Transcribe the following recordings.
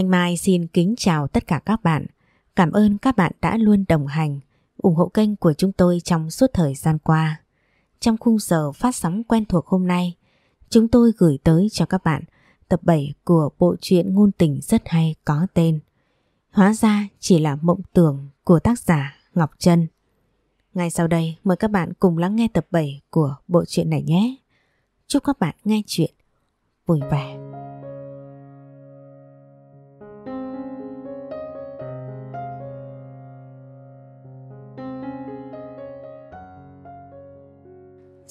Thanh Mai xin kính chào tất cả các bạn. Cảm ơn các bạn đã luôn đồng hành, ủng hộ kênh của chúng tôi trong suốt thời gian qua. Trong khung giờ phát sóng quen thuộc hôm nay, chúng tôi gửi tới cho các bạn tập 7 của bộ truyện ngôn tình rất hay có tên Hóa ra chỉ là mộng tưởng của tác giả Ngọc Trân. Ngay sau đây mời các bạn cùng lắng nghe tập 7 của bộ truyện này nhé. Chúc các bạn nghe chuyện vui vẻ.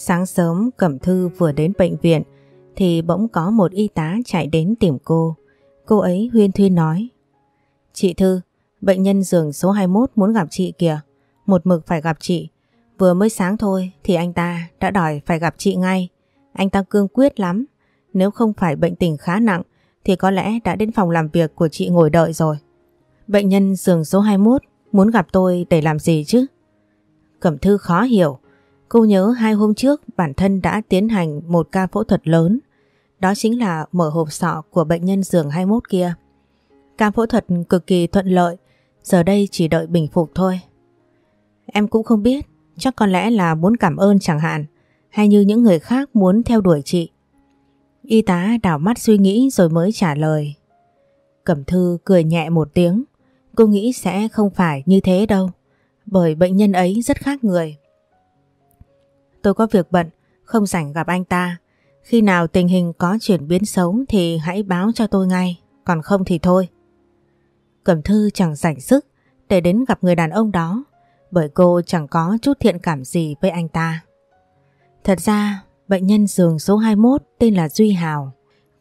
Sáng sớm Cẩm Thư vừa đến bệnh viện thì bỗng có một y tá chạy đến tìm cô. Cô ấy huyên thuyên nói Chị Thư, bệnh nhân giường số 21 muốn gặp chị kìa. Một mực phải gặp chị. Vừa mới sáng thôi thì anh ta đã đòi phải gặp chị ngay. Anh ta cương quyết lắm. Nếu không phải bệnh tình khá nặng thì có lẽ đã đến phòng làm việc của chị ngồi đợi rồi. Bệnh nhân giường số 21 muốn gặp tôi để làm gì chứ? Cẩm Thư khó hiểu. Cô nhớ hai hôm trước bản thân đã tiến hành một ca phẫu thuật lớn. Đó chính là mở hộp sọ của bệnh nhân giường 21 kia. Ca phẫu thuật cực kỳ thuận lợi, giờ đây chỉ đợi bình phục thôi. Em cũng không biết, chắc có lẽ là muốn cảm ơn chẳng hạn, hay như những người khác muốn theo đuổi chị. Y tá đảo mắt suy nghĩ rồi mới trả lời. Cẩm Thư cười nhẹ một tiếng, cô nghĩ sẽ không phải như thế đâu, bởi bệnh nhân ấy rất khác người. Tôi có việc bận, không rảnh gặp anh ta. Khi nào tình hình có chuyển biến xấu thì hãy báo cho tôi ngay, còn không thì thôi. Cẩm Thư chẳng rảnh sức để đến gặp người đàn ông đó bởi cô chẳng có chút thiện cảm gì với anh ta. Thật ra, bệnh nhân giường số 21 tên là Duy Hào.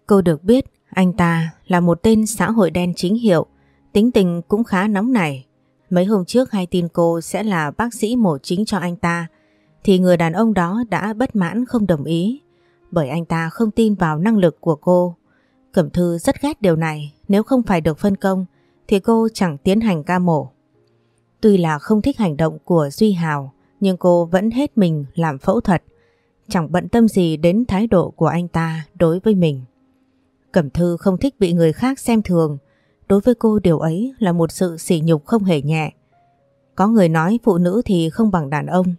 Cô được biết anh ta là một tên xã hội đen chính hiệu, tính tình cũng khá nóng nảy. Mấy hôm trước hay tin cô sẽ là bác sĩ mổ chính cho anh ta, thì người đàn ông đó đã bất mãn không đồng ý, bởi anh ta không tin vào năng lực của cô. Cẩm Thư rất ghét điều này, nếu không phải được phân công, thì cô chẳng tiến hành ca mổ. Tuy là không thích hành động của Duy Hào, nhưng cô vẫn hết mình làm phẫu thuật, chẳng bận tâm gì đến thái độ của anh ta đối với mình. Cẩm Thư không thích bị người khác xem thường, đối với cô điều ấy là một sự sỉ nhục không hề nhẹ. Có người nói phụ nữ thì không bằng đàn ông,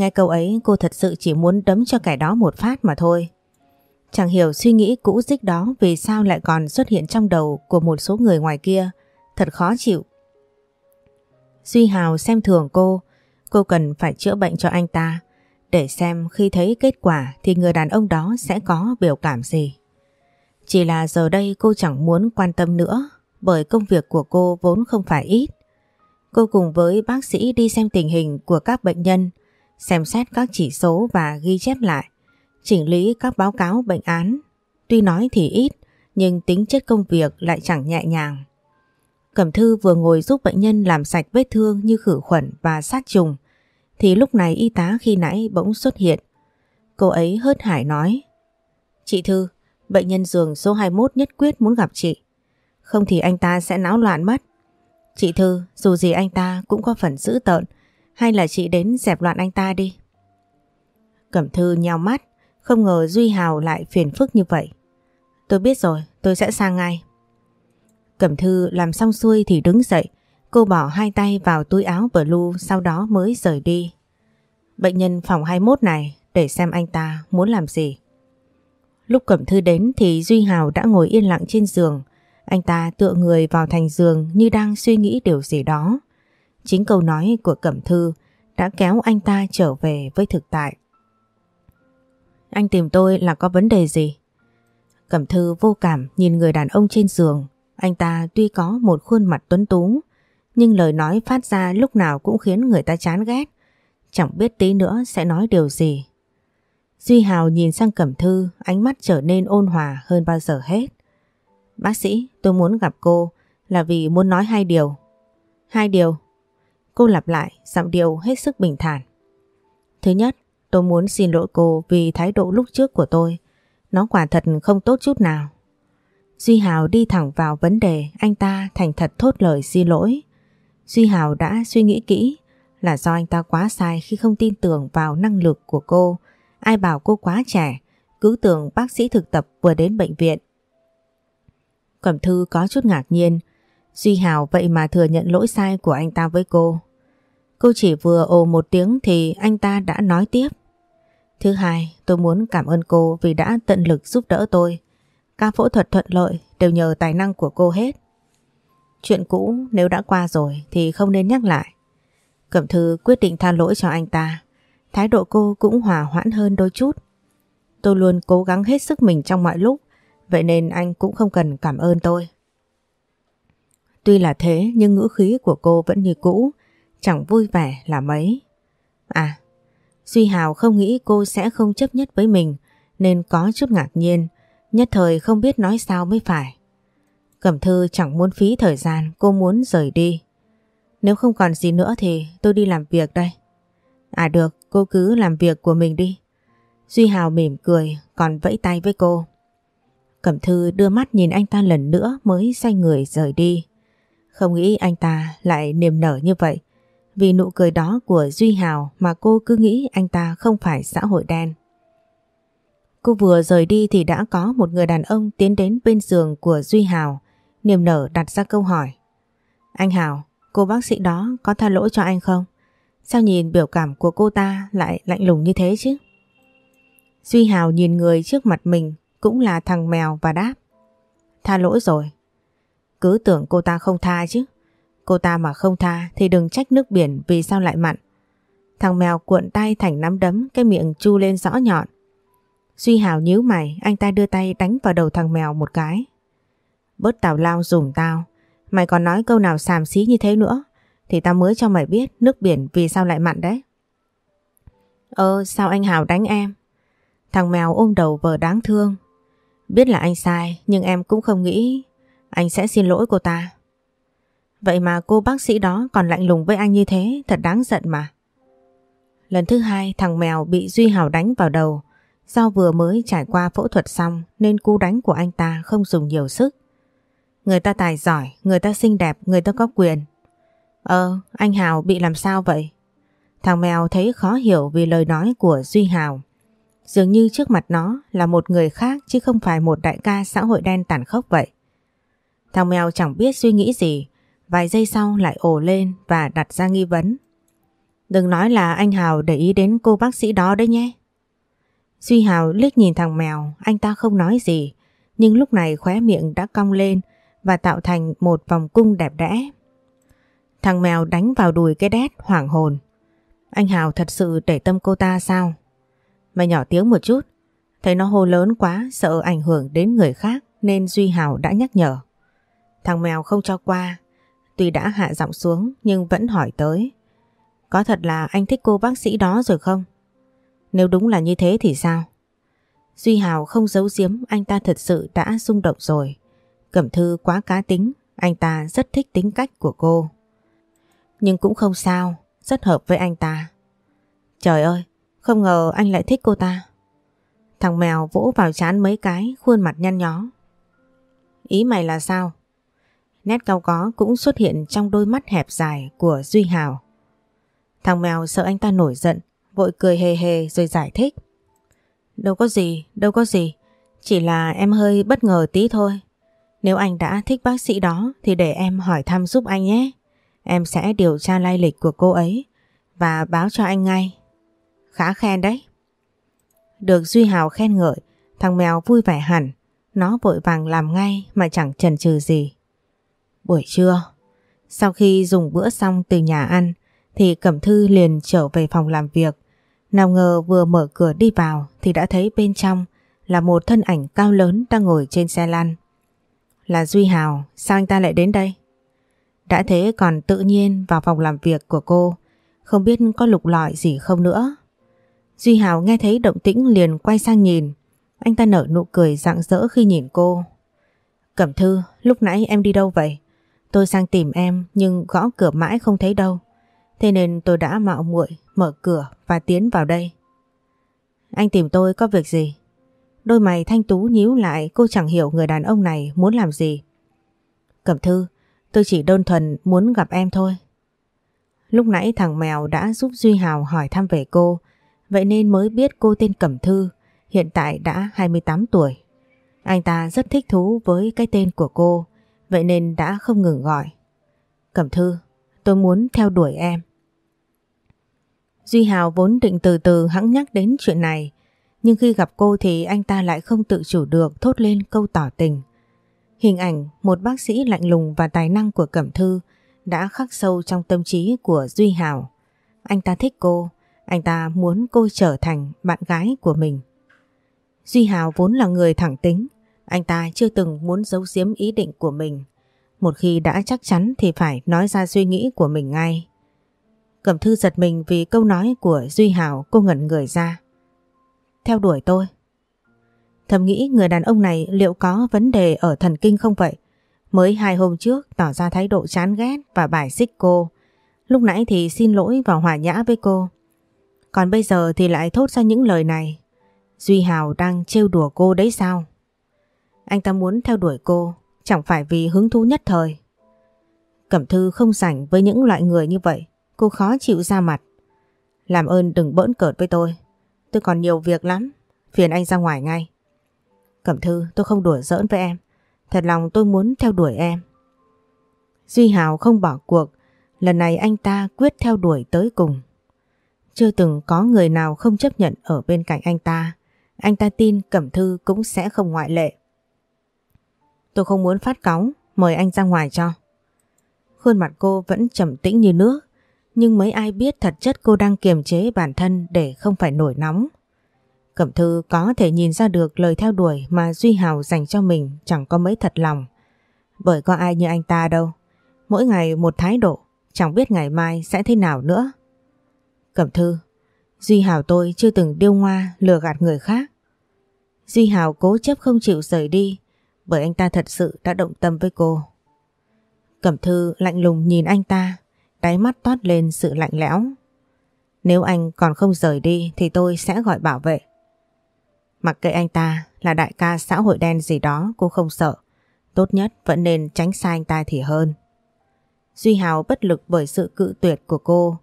nghe câu ấy cô thật sự chỉ muốn đấm cho kẻ đó một phát mà thôi. Chẳng hiểu suy nghĩ cũ dích đó vì sao lại còn xuất hiện trong đầu của một số người ngoài kia, thật khó chịu. Duy Hào xem thường cô, cô cần phải chữa bệnh cho anh ta, để xem khi thấy kết quả thì người đàn ông đó sẽ có biểu cảm gì. Chỉ là giờ đây cô chẳng muốn quan tâm nữa, bởi công việc của cô vốn không phải ít. Cô cùng với bác sĩ đi xem tình hình của các bệnh nhân, xem xét các chỉ số và ghi chép lại, chỉnh lý các báo cáo bệnh án. Tuy nói thì ít, nhưng tính chất công việc lại chẳng nhẹ nhàng. Cẩm Thư vừa ngồi giúp bệnh nhân làm sạch vết thương như khử khuẩn và sát trùng thì lúc này y tá khi nãy bỗng xuất hiện. Cô ấy hớt hải nói Chị Thư, bệnh nhân giường số 21 nhất quyết muốn gặp chị. Không thì anh ta sẽ náo loạn mất. Chị Thư, dù gì anh ta cũng có phần dữ tợn hay là chị đến dẹp loạn anh ta đi. Cẩm Thư nhào mắt, không ngờ Duy Hào lại phiền phức như vậy. Tôi biết rồi, tôi sẽ sang ngay. Cẩm Thư làm xong xuôi thì đứng dậy, cô bỏ hai tay vào túi áo blue sau đó mới rời đi. Bệnh nhân phòng 21 này để xem anh ta muốn làm gì. Lúc Cẩm Thư đến thì Duy Hào đã ngồi yên lặng trên giường, anh ta tựa người vào thành giường như đang suy nghĩ điều gì đó. Chính câu nói của Cẩm Thư đã kéo anh ta trở về với thực tại. Anh tìm tôi là có vấn đề gì? Cẩm Thư vô cảm nhìn người đàn ông trên giường anh ta tuy có một khuôn mặt tuấn tú, nhưng lời nói phát ra lúc nào cũng khiến người ta chán ghét. Chẳng biết tí nữa sẽ nói điều gì. Duy Hào nhìn sang Cẩm Thư, ánh mắt trở nên ôn hòa hơn bao giờ hết. Bác sĩ, tôi muốn gặp cô là vì muốn nói hai điều. Hai điều. Cô lặp lại, giọng điệu hết sức bình thản. Thứ nhất, tôi muốn xin lỗi cô vì thái độ lúc trước của tôi. Nó quả thật không tốt chút nào. Duy Hào đi thẳng vào vấn đề anh ta thành thật thốt lời xin lỗi. Duy Hào đã suy nghĩ kỹ là do anh ta quá sai khi không tin tưởng vào năng lực của cô. Ai bảo cô quá trẻ, cứ tưởng bác sĩ thực tập vừa đến bệnh viện. Cẩm Thư có chút ngạc nhiên. Duy Hào vậy mà thừa nhận lỗi sai của anh ta với cô. Cô chỉ vừa ồ một tiếng thì anh ta đã nói tiếp. Thứ hai, tôi muốn cảm ơn cô vì đã tận lực giúp đỡ tôi. Ca phẫu thuật thuận lợi đều nhờ tài năng của cô hết. Chuyện cũ nếu đã qua rồi thì không nên nhắc lại. Cẩm Thư quyết định tha lỗi cho anh ta. Thái độ cô cũng hòa hoãn hơn đôi chút. Tôi luôn cố gắng hết sức mình trong mọi lúc, vậy nên anh cũng không cần cảm ơn tôi. Tuy là thế nhưng ngữ khí của cô vẫn như cũ, chẳng vui vẻ là mấy. À, Duy Hào không nghĩ cô sẽ không chấp nhất với mình nên có chút ngạc nhiên, nhất thời không biết nói sao mới phải. Cẩm Thư chẳng muốn phí thời gian, cô muốn rời đi. Nếu không còn gì nữa thì tôi đi làm việc đây. À được, cô cứ làm việc của mình đi. Duy Hào mỉm cười, còn vẫy tay với cô. Cẩm Thư đưa mắt nhìn anh ta lần nữa mới xoay người rời đi. Không nghĩ anh ta lại niềm nở như vậy. Vì nụ cười đó của Duy Hào mà cô cứ nghĩ anh ta không phải xã hội đen. Cô vừa rời đi thì đã có một người đàn ông tiến đến bên giường của Duy Hào. Niềm nở đặt ra câu hỏi. Anh Hào, cô bác sĩ đó có tha lỗi cho anh không? Sao nhìn biểu cảm của cô ta lại lạnh lùng như thế chứ? Duy Hào nhìn người trước mặt mình cũng là thằng mèo và đáp. Tha lỗi rồi. Cứ tưởng cô ta không tha chứ. Cô ta mà không tha thì đừng trách nước biển vì sao lại mặn. Thằng mèo cuộn tay thành nắm đấm, cái miệng chu lên rõ nhọn. Duy Hào nhíu mày, anh ta đưa tay đánh vào đầu thằng mèo một cái. Bớt tào lao dùng tao. Mày còn nói câu nào xàm xí như thế nữa, thì tao mới cho mày biết nước biển vì sao lại mặn đấy. Ơ, sao anh Hào đánh em? Thằng mèo ôm đầu vờ đáng thương. Biết là anh sai, nhưng em cũng không nghĩ anh sẽ xin lỗi cô ta. Vậy mà cô bác sĩ đó còn lạnh lùng với anh như thế thật đáng giận mà. Lần thứ hai thằng mèo bị Duy Hào đánh vào đầu. Do vừa mới trải qua phẫu thuật xong nên cú đánh của anh ta không dùng nhiều sức. Người ta tài giỏi, người ta xinh đẹp, người ta có quyền. Ờ, anh Hào bị làm sao vậy? Thằng mèo thấy khó hiểu vì lời nói của Duy Hào. Dường như trước mặt nó là một người khác chứ không phải một đại ca xã hội đen tàn khốc vậy. Thằng mèo chẳng biết suy nghĩ gì, vài giây sau lại ồ lên và đặt ra nghi vấn. Đừng nói là anh Hào để ý đến cô bác sĩ đó đấy nhé. Duy Hào liếc nhìn thằng mèo, anh ta không nói gì, nhưng lúc này khóe miệng đã cong lên và tạo thành một vòng cung đẹp đẽ. Thằng mèo đánh vào đùi cái đét hoảng hồn. Anh Hào thật sự để tâm cô ta sao? Mày nhỏ tiếng một chút. Thấy nó hô lớn quá sợ ảnh hưởng đến người khác nên Duy Hào đã nhắc nhở. Thằng mèo không cho qua. Tuy đã hạ giọng xuống nhưng vẫn hỏi tới. Có thật là anh thích cô bác sĩ đó rồi không? Nếu đúng là như thế thì sao? Duy Hào không giấu giếm anh ta thật sự đã rung động rồi. Cẩm Thư quá cá tính, anh ta rất thích tính cách của cô. Nhưng cũng không sao, rất hợp với anh ta. Trời ơi, không ngờ anh lại thích cô ta. Thằng mèo vỗ vào chán mấy cái, khuôn mặt nhăn nhó. Ý mày là sao? Nét cao có cũng xuất hiện trong đôi mắt hẹp dài của Duy Hào. Thằng mèo sợ anh ta nổi giận, vội cười hề hề rồi giải thích. Đâu có gì, đâu có gì. Chỉ là em hơi bất ngờ tí thôi. Nếu anh đã thích bác sĩ đó thì để em hỏi thăm giúp anh nhé. Em sẽ điều tra lai lịch của cô ấy và báo cho anh ngay. Khá khen đấy. Được Duy Hào khen ngợi, thằng mèo vui vẻ hẳn. Nó vội vàng làm ngay mà chẳng chần chừ gì. Buổi trưa, sau khi dùng bữa xong từ nhà ăn, thì Cẩm Thư liền trở về phòng làm việc. Nào ngờ vừa mở cửa đi vào thì đã thấy bên trong là một thân ảnh cao lớn đang ngồi trên xe lăn. Là Duy Hào, sao anh ta lại đến đây? Đã thế còn tự nhiên vào phòng làm việc của cô, không biết có lục lọi gì không nữa. Duy Hào nghe thấy động tĩnh liền quay sang nhìn, anh ta nở nụ cười rạng rỡ khi nhìn cô. Cẩm Thư, lúc nãy em đi đâu vậy? Tôi sang tìm em nhưng gõ cửa mãi không thấy đâu. Thế nên tôi đã mạo muội mở cửa và tiến vào đây. Anh tìm tôi có việc gì? Đôi mày thanh tú nhíu lại cô chẳng hiểu người đàn ông này muốn làm gì. Cẩm Thư, tôi chỉ đơn thuần muốn gặp em thôi. Lúc nãy thằng mèo đã giúp Duy Hào hỏi thăm về cô, vậy nên mới biết cô tên Cẩm Thư, hiện tại đã 28 tuổi. Anh ta rất thích thú với cái tên của cô, vậy nên đã không ngừng gọi. Cẩm Thư, tôi muốn theo đuổi em. Duy Hào vốn định từ từ hãng nhắc đến chuyện này, nhưng khi gặp cô thì anh ta lại không tự chủ được thốt lên câu tỏ tình. Hình ảnh một bác sĩ lạnh lùng và tài năng của Cẩm Thư đã khắc sâu trong tâm trí của Duy Hào. Anh ta thích cô, anh ta muốn cô trở thành bạn gái của mình. Duy Hào vốn là người thẳng tính, anh ta chưa từng muốn giấu giếm ý định của mình. Một khi đã chắc chắn thì phải nói ra suy nghĩ của mình ngay. Cẩm Thư giật mình vì câu nói của Duy Hào cô ngẩn người ra. Theo đuổi tôi. Thầm nghĩ người đàn ông này liệu có vấn đề ở thần kinh không vậy? Mới hai hôm trước tỏ ra thái độ chán ghét và bài xích cô. Lúc nãy thì xin lỗi và hòa nhã với cô. Còn bây giờ thì lại thốt ra những lời này. Duy Hào đang trêu đùa cô đấy sao? Anh ta muốn theo đuổi cô, chẳng phải vì hứng thú nhất thời. Cẩm Thư không rảnh với những loại người như vậy, cô khó chịu ra mặt. Làm ơn đừng bỡn cợt với tôi, tôi còn nhiều việc lắm, phiền anh ra ngoài ngay. Cẩm Thư, tôi không đùa giỡn với em, thật lòng tôi muốn theo đuổi em. Duy Hào không bỏ cuộc, lần này anh ta quyết theo đuổi tới cùng. Chưa từng có người nào không chấp nhận ở bên cạnh anh ta. Anh ta tin Cẩm Thư cũng sẽ không ngoại lệ. Tôi không muốn phát cáu, mời anh ra ngoài cho. Khuôn mặt cô vẫn trầm tĩnh như nước, nhưng mấy ai biết thật chất cô đang kiềm chế bản thân để không phải nổi nóng. Cẩm Thư có thể nhìn ra được lời theo đuổi mà Duy Hào dành cho mình chẳng có mấy thật lòng. Bởi có ai như anh ta đâu. Mỗi ngày một thái độ, chẳng biết ngày mai sẽ thế nào nữa. Cẩm Thư, Duy Hào tôi chưa từng điêu ngoa lừa gạt người khác. Duy Hào cố chấp không chịu rời đi bởi anh ta thật sự đã động tâm với cô. Cẩm Thư lạnh lùng nhìn anh ta, đáy mắt toát lên sự lạnh lẽo. Nếu anh còn không rời đi thì tôi sẽ gọi bảo vệ. Mặc kệ anh ta là đại ca xã hội đen gì đó cô không sợ. Tốt nhất vẫn nên tránh xa anh ta thì hơn. Duy Hào bất lực bởi sự cự tuyệt của cô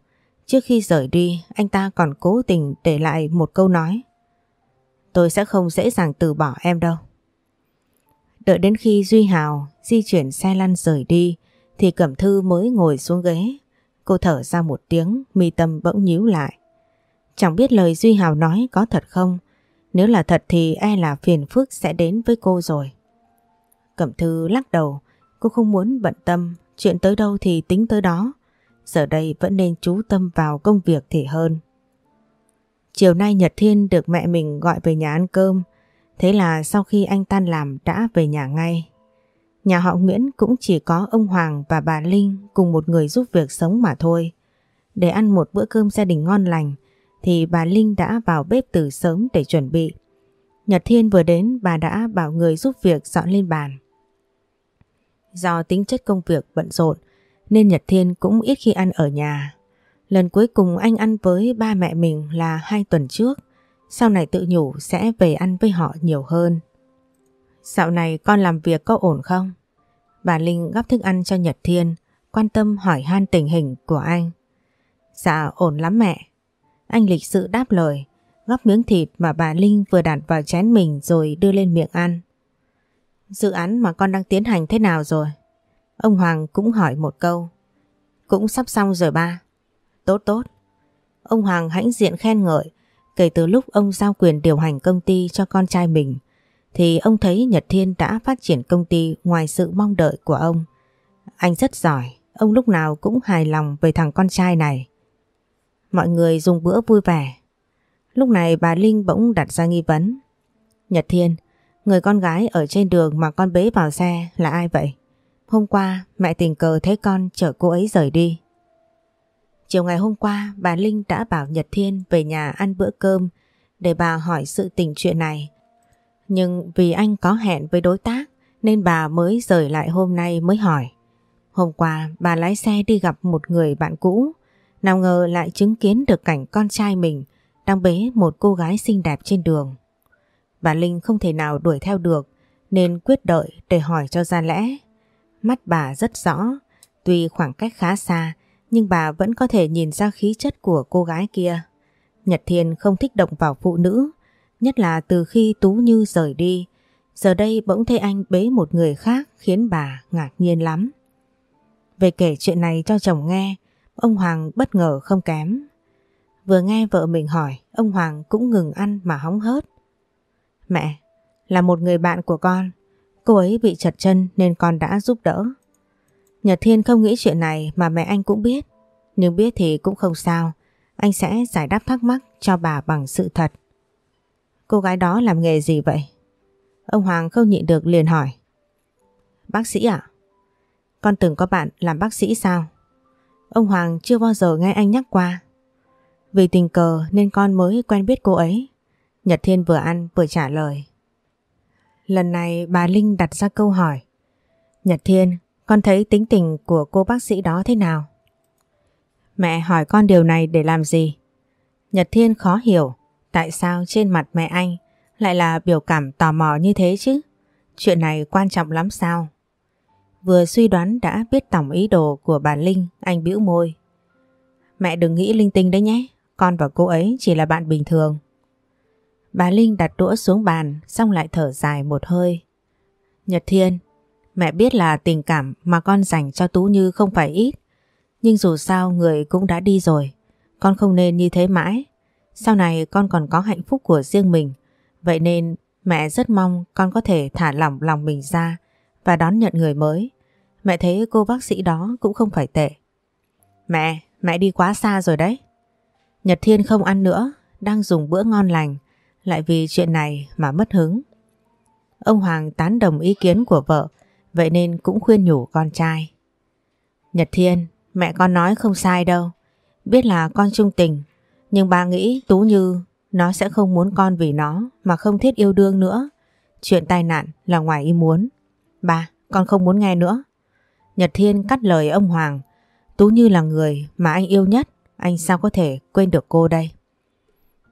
Trước khi rời đi, anh ta còn cố tình để lại một câu nói. Tôi sẽ không dễ dàng từ bỏ em đâu. Đợi đến khi Duy Hào di chuyển xe lăn rời đi, thì Cẩm Thư mới ngồi xuống ghế. Cô thở ra một tiếng, mi tâm bỗng nhíu lại. Chẳng biết lời Duy Hào nói có thật không? Nếu là thật thì e là phiền phức sẽ đến với cô rồi. Cẩm Thư lắc đầu, cô không muốn bận tâm, chuyện tới đâu thì tính tới đó. Giờ đây vẫn nên chú tâm vào công việc thì hơn. Chiều nay Nhật Thiên được mẹ mình gọi về nhà ăn cơm. Thế là sau khi anh tan làm đã về nhà ngay. Nhà họ Nguyễn cũng chỉ có ông Hoàng và bà Linh cùng một người giúp việc sống mà thôi. Để ăn một bữa cơm gia đình ngon lành thì bà Linh đã vào bếp từ sớm để chuẩn bị. Nhật Thiên vừa đến bà đã bảo người giúp việc dọn lên bàn. Do tính chất công việc bận rộn nên Nhật Thiên cũng ít khi ăn ở nhà. Lần cuối cùng anh ăn với ba mẹ mình là hai tuần trước, sau này tự nhủ sẽ về ăn với họ nhiều hơn. Dạo này con làm việc có ổn không? Bà Linh gắp thức ăn cho Nhật Thiên, quan tâm hỏi han tình hình của anh. Dạ ổn lắm mẹ. Anh lịch sự đáp lời, gắp miếng thịt mà bà Linh vừa đặt vào chén mình rồi đưa lên miệng ăn. Dự án mà con đang tiến hành thế nào rồi? Ông Hoàng cũng hỏi một câu. Cũng sắp xong rồi ba. Tốt tốt. Ông Hoàng hãnh diện khen ngợi. Kể từ lúc ông giao quyền điều hành công ty cho con trai mình thì ông thấy Nhật Thiên đã phát triển công ty ngoài sự mong đợi của ông. Anh rất giỏi, ông lúc nào cũng hài lòng về thằng con trai này. Mọi người dùng bữa vui vẻ. Lúc này bà Linh bỗng đặt ra nghi vấn. Nhật Thiên, người con gái ở trên đường mà con bế vào xe là ai vậy? Hôm qua mẹ tình cờ thấy con chở cô ấy rời đi. Chiều ngày hôm qua bà Linh đã bảo Nhật Thiên về nhà ăn bữa cơm để bà hỏi sự tình chuyện này. Nhưng vì anh có hẹn với đối tác nên bà mới rời lại hôm nay mới hỏi. Hôm qua bà lái xe đi gặp một người bạn cũ, nào ngờ lại chứng kiến được cảnh con trai mình đang bế một cô gái xinh đẹp trên đường. Bà Linh không thể nào đuổi theo được nên quyết đợi để hỏi cho ra lẽ. Mắt bà rất rõ, tuy khoảng cách khá xa nhưng bà vẫn có thể nhìn ra khí chất của cô gái kia. Nhật Thiên không thích động vào phụ nữ, nhất là từ khi Tú Như rời đi. Giờ đây bỗng thấy anh bế một người khác khiến bà ngạc nhiên lắm. Về kể chuyện này cho chồng nghe, ông Hoàng bất ngờ không kém. Vừa nghe vợ mình hỏi, ông Hoàng cũng ngừng ăn mà hóng hớt. Mẹ, là một người bạn của con, cô ấy bị chật chân nên con đã giúp đỡ. Nhật Thiên không nghĩ chuyện này mà mẹ anh cũng biết, nhưng biết thì cũng không sao, anh sẽ giải đáp thắc mắc cho bà bằng sự thật. Cô gái đó làm nghề gì vậy? Ông Hoàng không nhịn được liền hỏi. Bác sĩ ạ? Con từng có bạn làm bác sĩ sao? Ông Hoàng chưa bao giờ nghe anh nhắc qua. Vì tình cờ nên con mới quen biết cô ấy. Nhật Thiên vừa ăn vừa trả lời. Lần này bà Linh đặt ra câu hỏi. Nhật Thiên, con thấy tính tình của cô bác sĩ đó thế nào? Mẹ hỏi con điều này để làm gì? Nhật Thiên khó hiểu tại sao trên mặt mẹ anh lại là biểu cảm tò mò như thế chứ? Chuyện này quan trọng lắm sao? Vừa suy đoán đã biết tổng ý đồ của bà Linh, anh bĩu môi. Mẹ đừng nghĩ linh tinh đấy nhé, con và cô ấy chỉ là bạn bình thường. Bà Linh đặt đũa xuống bàn xong lại thở dài một hơi. Nhật Thiên, mẹ biết là tình cảm mà con dành cho Tú Như không phải ít. Nhưng dù sao người cũng đã đi rồi. Con không nên như thế mãi. Sau này con còn có hạnh phúc của riêng mình. Vậy nên mẹ rất mong con có thể thả lỏng lòng mình ra và đón nhận người mới. Mẹ thấy cô bác sĩ đó cũng không phải tệ. Mẹ, mẹ đi quá xa rồi đấy. Nhật Thiên không ăn nữa, đang dùng bữa ngon lành, lại vì chuyện này mà mất hứng. Ông Hoàng tán đồng ý kiến của vợ, vậy nên cũng khuyên nhủ con trai. Nhật Thiên, mẹ con nói không sai đâu. Biết là con trung tình, nhưng ba nghĩ Tú Như nó sẽ không muốn con vì nó mà không thiết yêu đương nữa. Chuyện tai nạn là ngoài ý muốn. Ba, con không muốn nghe nữa. Nhật Thiên cắt lời ông Hoàng. Tú Như là người mà anh yêu nhất, anh sao có thể quên được cô đây?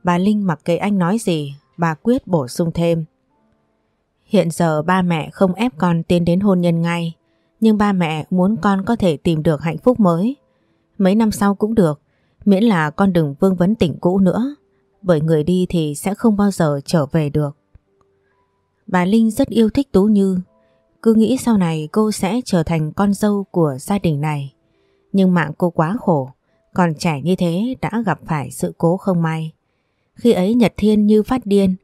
Bà Linh mặc kệ anh nói gì, bà quyết bổ sung thêm. Hiện giờ ba mẹ không ép con tiến đến hôn nhân ngay, nhưng ba mẹ muốn con có thể tìm được hạnh phúc mới. Mấy năm sau cũng được, miễn là con đừng vương vấn tình cũ nữa, bởi người đi thì sẽ không bao giờ trở về được. Bà Linh rất yêu thích Tú Như, cứ nghĩ sau này cô sẽ trở thành con dâu của gia đình này. Nhưng mạng cô quá khổ, còn trẻ như thế đã gặp phải sự cố không may. Khi ấy Nhật Thiên như phát điên,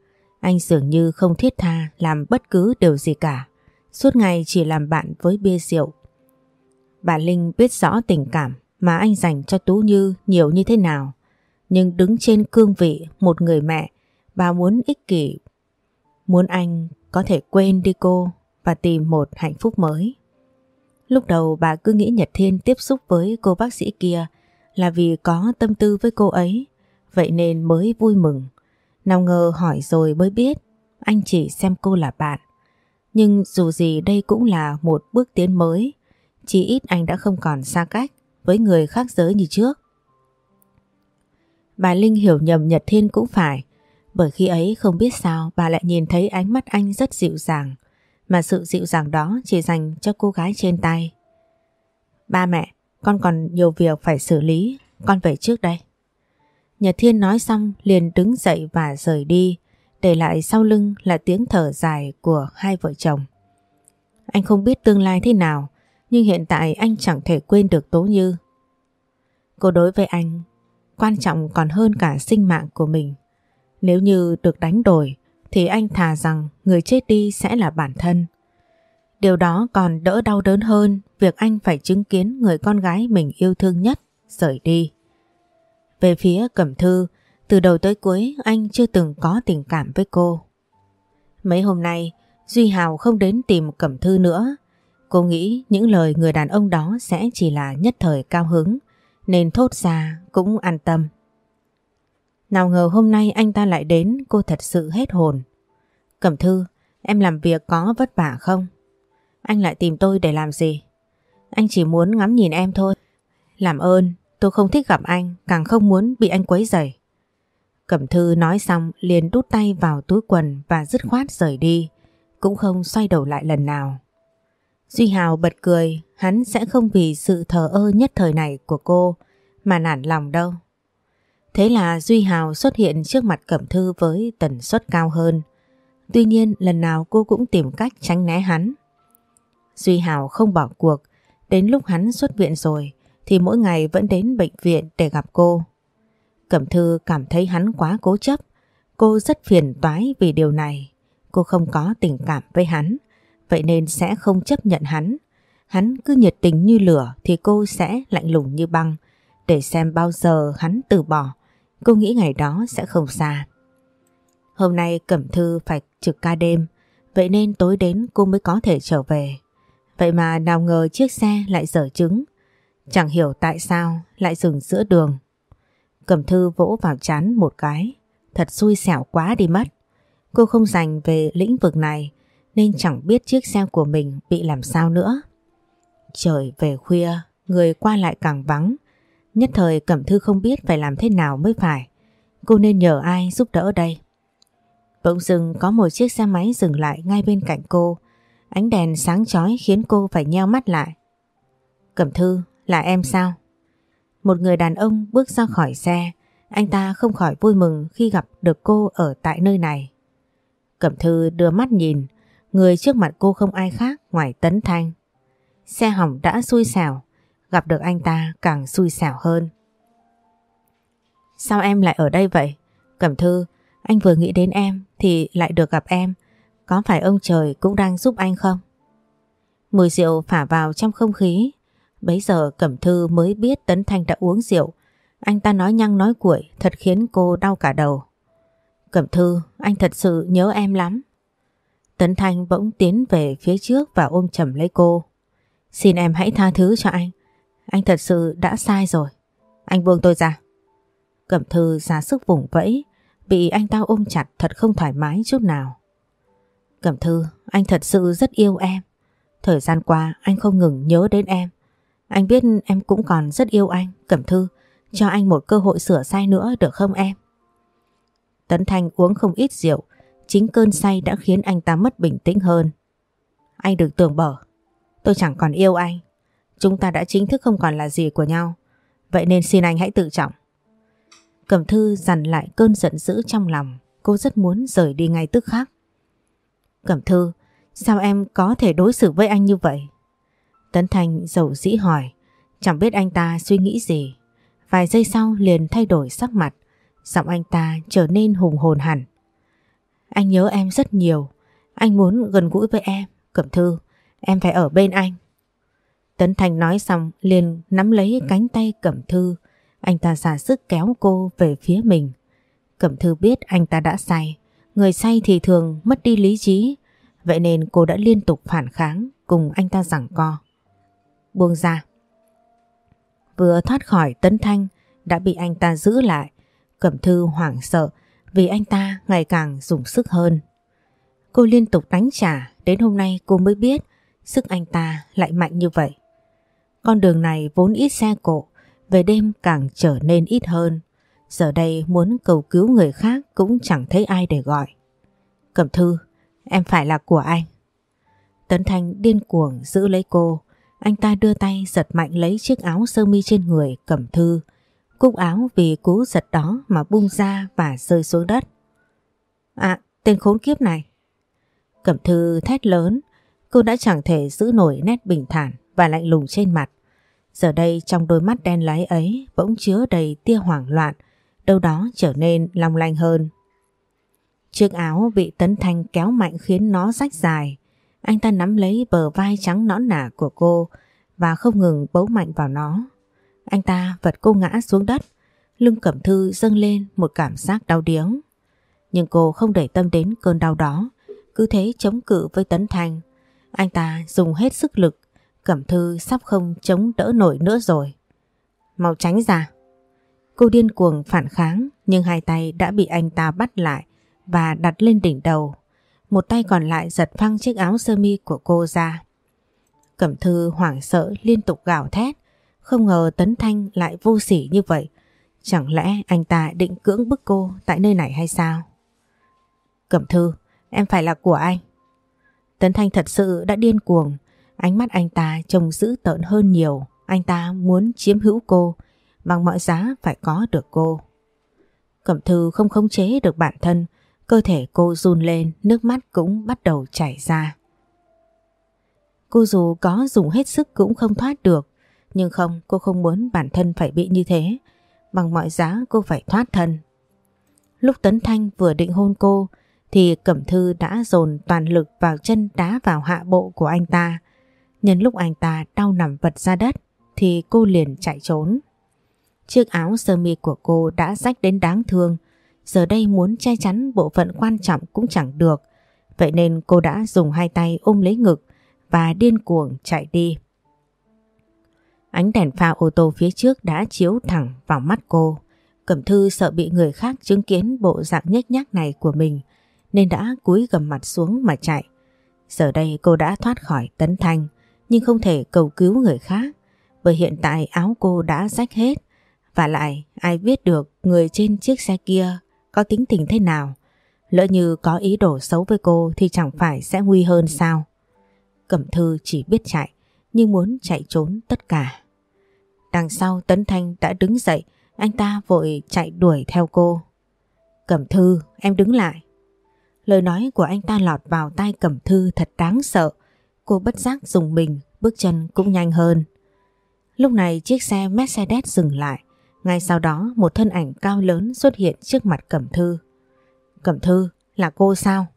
anh dường như không thiết tha làm bất cứ điều gì cả. Suốt ngày chỉ làm bạn với bia rượu. Bà Linh biết rõ tình cảm mà anh dành cho Tú Như nhiều như thế nào. Nhưng đứng trên cương vị một người mẹ, bà muốn ích kỷ. Muốn anh có thể quên đi cô và tìm một hạnh phúc mới. Lúc đầu bà cứ nghĩ Nhật Thiên tiếp xúc với cô bác sĩ kia là vì có tâm tư với cô ấy, vậy nên mới vui mừng. Nào ngờ hỏi rồi mới biết, anh chỉ xem cô là bạn. Nhưng dù gì đây cũng là một bước tiến mới, chỉ ít anh đã không còn xa cách với người khác giới như trước. Bà Linh hiểu nhầm Nhật Thiên cũng phải, bởi khi ấy không biết sao bà lại nhìn thấy ánh mắt anh rất dịu dàng, mà sự dịu dàng đó chỉ dành cho cô gái trên tay. Ba mẹ, con còn nhiều việc phải xử lý, con về trước đây. Nhật Thiên nói xong liền đứng dậy và rời đi, để lại sau lưng là tiếng thở dài của hai vợ chồng. Anh không biết tương lai thế nào, nhưng hiện tại anh chẳng thể quên được Tố Như. Cô đối với anh quan trọng còn hơn cả sinh mạng của mình. Nếu như được đánh đổi thì anh thà rằng người chết đi sẽ là bản thân. Điều đó còn đỡ đau đớn hơn việc anh phải chứng kiến người con gái mình yêu thương nhất rời đi. Về phía Cẩm Thư, từ đầu tới cuối anh chưa từng có tình cảm với cô. Mấy hôm nay, Duy Hào không đến tìm Cẩm Thư nữa. Cô nghĩ những lời người đàn ông đó sẽ chỉ là nhất thời cao hứng, nên thốt ra cũng an tâm. Nào ngờ hôm nay anh ta lại đến cô thật sự hết hồn. Cẩm Thư, em làm việc có vất vả không? Anh lại tìm tôi để làm gì? Anh chỉ muốn ngắm nhìn em thôi. Làm ơn, tôi không thích gặp anh, càng không muốn bị anh quấy rầy. Cẩm Thư nói xong liền đút tay vào túi quần và dứt khoát rời đi, cũng không xoay đầu lại lần nào. Duy Hào bật cười, hắn sẽ không vì sự thờ ơ nhất thời này của cô mà nản lòng đâu. Thế là Duy Hào xuất hiện trước mặt Cẩm Thư với tần suất cao hơn. Tuy nhiên lần nào cô cũng tìm cách tránh né hắn. Duy Hào không bỏ cuộc, đến lúc hắn xuất viện rồi thì mỗi ngày vẫn đến bệnh viện để gặp cô. Cẩm Thư cảm thấy hắn quá cố chấp, cô rất phiền toái vì điều này. Cô không có tình cảm với hắn, vậy nên sẽ không chấp nhận hắn. Hắn cứ nhiệt tình như lửa thì cô sẽ lạnh lùng như băng, để xem bao giờ hắn từ bỏ. Cô nghĩ ngày đó sẽ không xa. Hôm nay Cẩm Thư phải trực ca đêm, vậy nên tối đến cô mới có thể trở về. Vậy mà nào ngờ chiếc xe lại dở trứng. Chẳng hiểu tại sao lại dừng giữa đường. cầm Thư vỗ vào chán một cái. Thật xui xẻo quá đi mất. Cô không dành về lĩnh vực này nên chẳng biết chiếc xe của mình bị làm sao nữa. Trời về khuya, người qua lại càng vắng. Nhất thời Cẩm Thư không biết phải làm thế nào mới phải. Cô nên nhờ ai giúp đỡ đây. Bỗng dưng có một chiếc xe máy dừng lại ngay bên cạnh cô. Ánh đèn sáng chói khiến cô phải nheo mắt lại. Cẩm Thư, là em sao? Một người đàn ông bước ra khỏi xe. Anh ta không khỏi vui mừng khi gặp được cô ở tại nơi này. Cẩm Thư đưa mắt nhìn. Người trước mặt cô không ai khác ngoài Tấn Thanh. Xe hỏng đã xui xẻo. Gặp được anh ta càng xui xẻo hơn. Sao em lại ở đây vậy? Cẩm Thư, anh vừa nghĩ đến em thì lại được gặp em. Có phải ông trời cũng đang giúp anh không? Mùi rượu phả vào trong không khí. Bấy giờ Cẩm Thư mới biết Tấn Thanh đã uống rượu. Anh ta nói nhăng nói cuội thật khiến cô đau cả đầu. Cẩm Thư, anh thật sự nhớ em lắm. Tấn Thanh bỗng tiến về phía trước và ôm chầm lấy cô. Xin em hãy tha thứ cho anh. Anh thật sự đã sai rồi. Anh buông tôi ra. Cẩm Thư ra sức vùng vẫy, bị anh ta ôm chặt thật không thoải mái chút nào. Cẩm Thư, anh thật sự rất yêu em. Thời gian qua anh không ngừng nhớ đến em. Anh biết em cũng còn rất yêu anh, Cẩm Thư. Cho anh một cơ hội sửa sai nữa được không em? Tấn Thành uống không ít rượu, chính cơn say đã khiến anh ta mất bình tĩnh hơn. Anh đừng tưởng bở, tôi chẳng còn yêu anh. Chúng ta đã chính thức không còn là gì của nhau. Vậy nên xin anh hãy tự trọng. Cẩm Thư dằn lại cơn giận dữ trong lòng. Cô rất muốn rời đi ngay tức khắc. Cẩm Thư, sao em có thể đối xử với anh như vậy? Tấn Thành dầu dĩ hỏi. Chẳng biết anh ta suy nghĩ gì. Vài giây sau liền thay đổi sắc mặt. Giọng anh ta trở nên hùng hồn hẳn. Anh nhớ em rất nhiều. Anh muốn gần gũi với em. Cẩm Thư, em phải ở bên anh. Tấn Thành nói xong liền nắm lấy cánh tay Cẩm Thư. Anh ta xả sức kéo cô về phía mình. Cẩm Thư biết anh ta đã say. Người say thì thường mất đi lý trí. Vậy nên cô đã liên tục phản kháng cùng anh ta giảng co. Buông ra. Vừa thoát khỏi Tấn Thanh đã bị anh ta giữ lại. Cẩm Thư hoảng sợ vì anh ta ngày càng dùng sức hơn. Cô liên tục đánh trả đến hôm nay cô mới biết sức anh ta lại mạnh như vậy. Con đường này vốn ít xe cộ, về đêm càng trở nên ít hơn. Giờ đây muốn cầu cứu người khác cũng chẳng thấy ai để gọi. Cẩm Thư, em phải là của anh. Tấn Thanh điên cuồng giữ lấy cô. Anh ta đưa tay giật mạnh lấy chiếc áo sơ mi trên người cầm Thư. Cúc áo vì cú giật đó mà bung ra và rơi xuống đất. À, tên khốn kiếp này. Cẩm Thư thét lớn. Cô đã chẳng thể giữ nổi nét bình thản và lạnh lùng trên mặt. Giờ đây trong đôi mắt đen láy ấy bỗng chứa đầy tia hoảng loạn, đâu đó trở nên long lanh hơn. Chiếc áo bị Tấn Thanh kéo mạnh khiến nó rách dài. Anh ta nắm lấy bờ vai trắng nõn nả của cô và không ngừng bấu mạnh vào nó. Anh ta vật cô ngã xuống đất, lưng cẩm thư dâng lên một cảm giác đau điếng. Nhưng cô không để tâm đến cơn đau đó, cứ thế chống cự với Tấn thành. Anh ta dùng hết sức lực Cẩm Thư sắp không chống đỡ nổi nữa rồi. Mau tránh ra. Cô điên cuồng phản kháng nhưng hai tay đã bị anh ta bắt lại và đặt lên đỉnh đầu. Một tay còn lại giật phăng chiếc áo sơ mi của cô ra. Cẩm Thư hoảng sợ liên tục gào thét. Không ngờ Tấn Thanh lại vô sỉ như vậy. Chẳng lẽ anh ta định cưỡng bức cô tại nơi này hay sao? Cẩm Thư, em phải là của anh. Tấn Thanh thật sự đã điên cuồng. Ánh mắt anh ta trông dữ tợn hơn nhiều. Anh ta muốn chiếm hữu cô, bằng mọi giá phải có được cô. Cẩm Thư không khống chế được bản thân, Cơ thể cô run lên, nước mắt cũng bắt đầu chảy ra. Cô dù có dùng hết sức cũng không thoát được, nhưng không, cô không muốn bản thân phải bị như thế. Bằng mọi giá cô phải thoát thân. Lúc Tấn Thanh vừa định hôn cô, thì Cẩm Thư đã dồn toàn lực vào chân đá vào hạ bộ của anh ta. Nhân lúc anh ta đau nằm vật ra đất, thì cô liền chạy trốn. Chiếc áo sơ mi của cô đã rách đến đáng thương, giờ đây muốn che chắn bộ phận quan trọng cũng chẳng được. Vậy nên cô đã dùng hai tay ôm lấy ngực và điên cuồng chạy đi. Ánh đèn pha ô tô phía trước đã chiếu thẳng vào mắt cô. Cẩm Thư sợ bị người khác chứng kiến bộ dạng nhếch nhác này của mình, nên đã cúi gầm mặt xuống mà chạy. Giờ đây cô đã thoát khỏi tấn thanh, nhưng không thể cầu cứu người khác, bởi hiện tại áo cô đã rách hết và lại, ai biết được người trên chiếc xe kia có tính tình thế nào. Lỡ như có ý đồ xấu với cô thì chẳng phải sẽ nguy hơn sao. Cẩm Thư chỉ biết chạy nhưng muốn chạy trốn tất cả. Đằng sau Tấn Thanh đã đứng dậy, anh ta vội chạy đuổi theo cô. Cẩm Thư, em đứng lại. Lời nói của anh ta lọt vào tai Cẩm Thư thật đáng sợ. Cô bất giác dùng mình, bước chân cũng nhanh hơn. Lúc này chiếc xe Mercedes dừng lại. Ngay sau đó một thân ảnh cao lớn xuất hiện trước mặt Cẩm Thư. Cẩm Thư, là cô sao?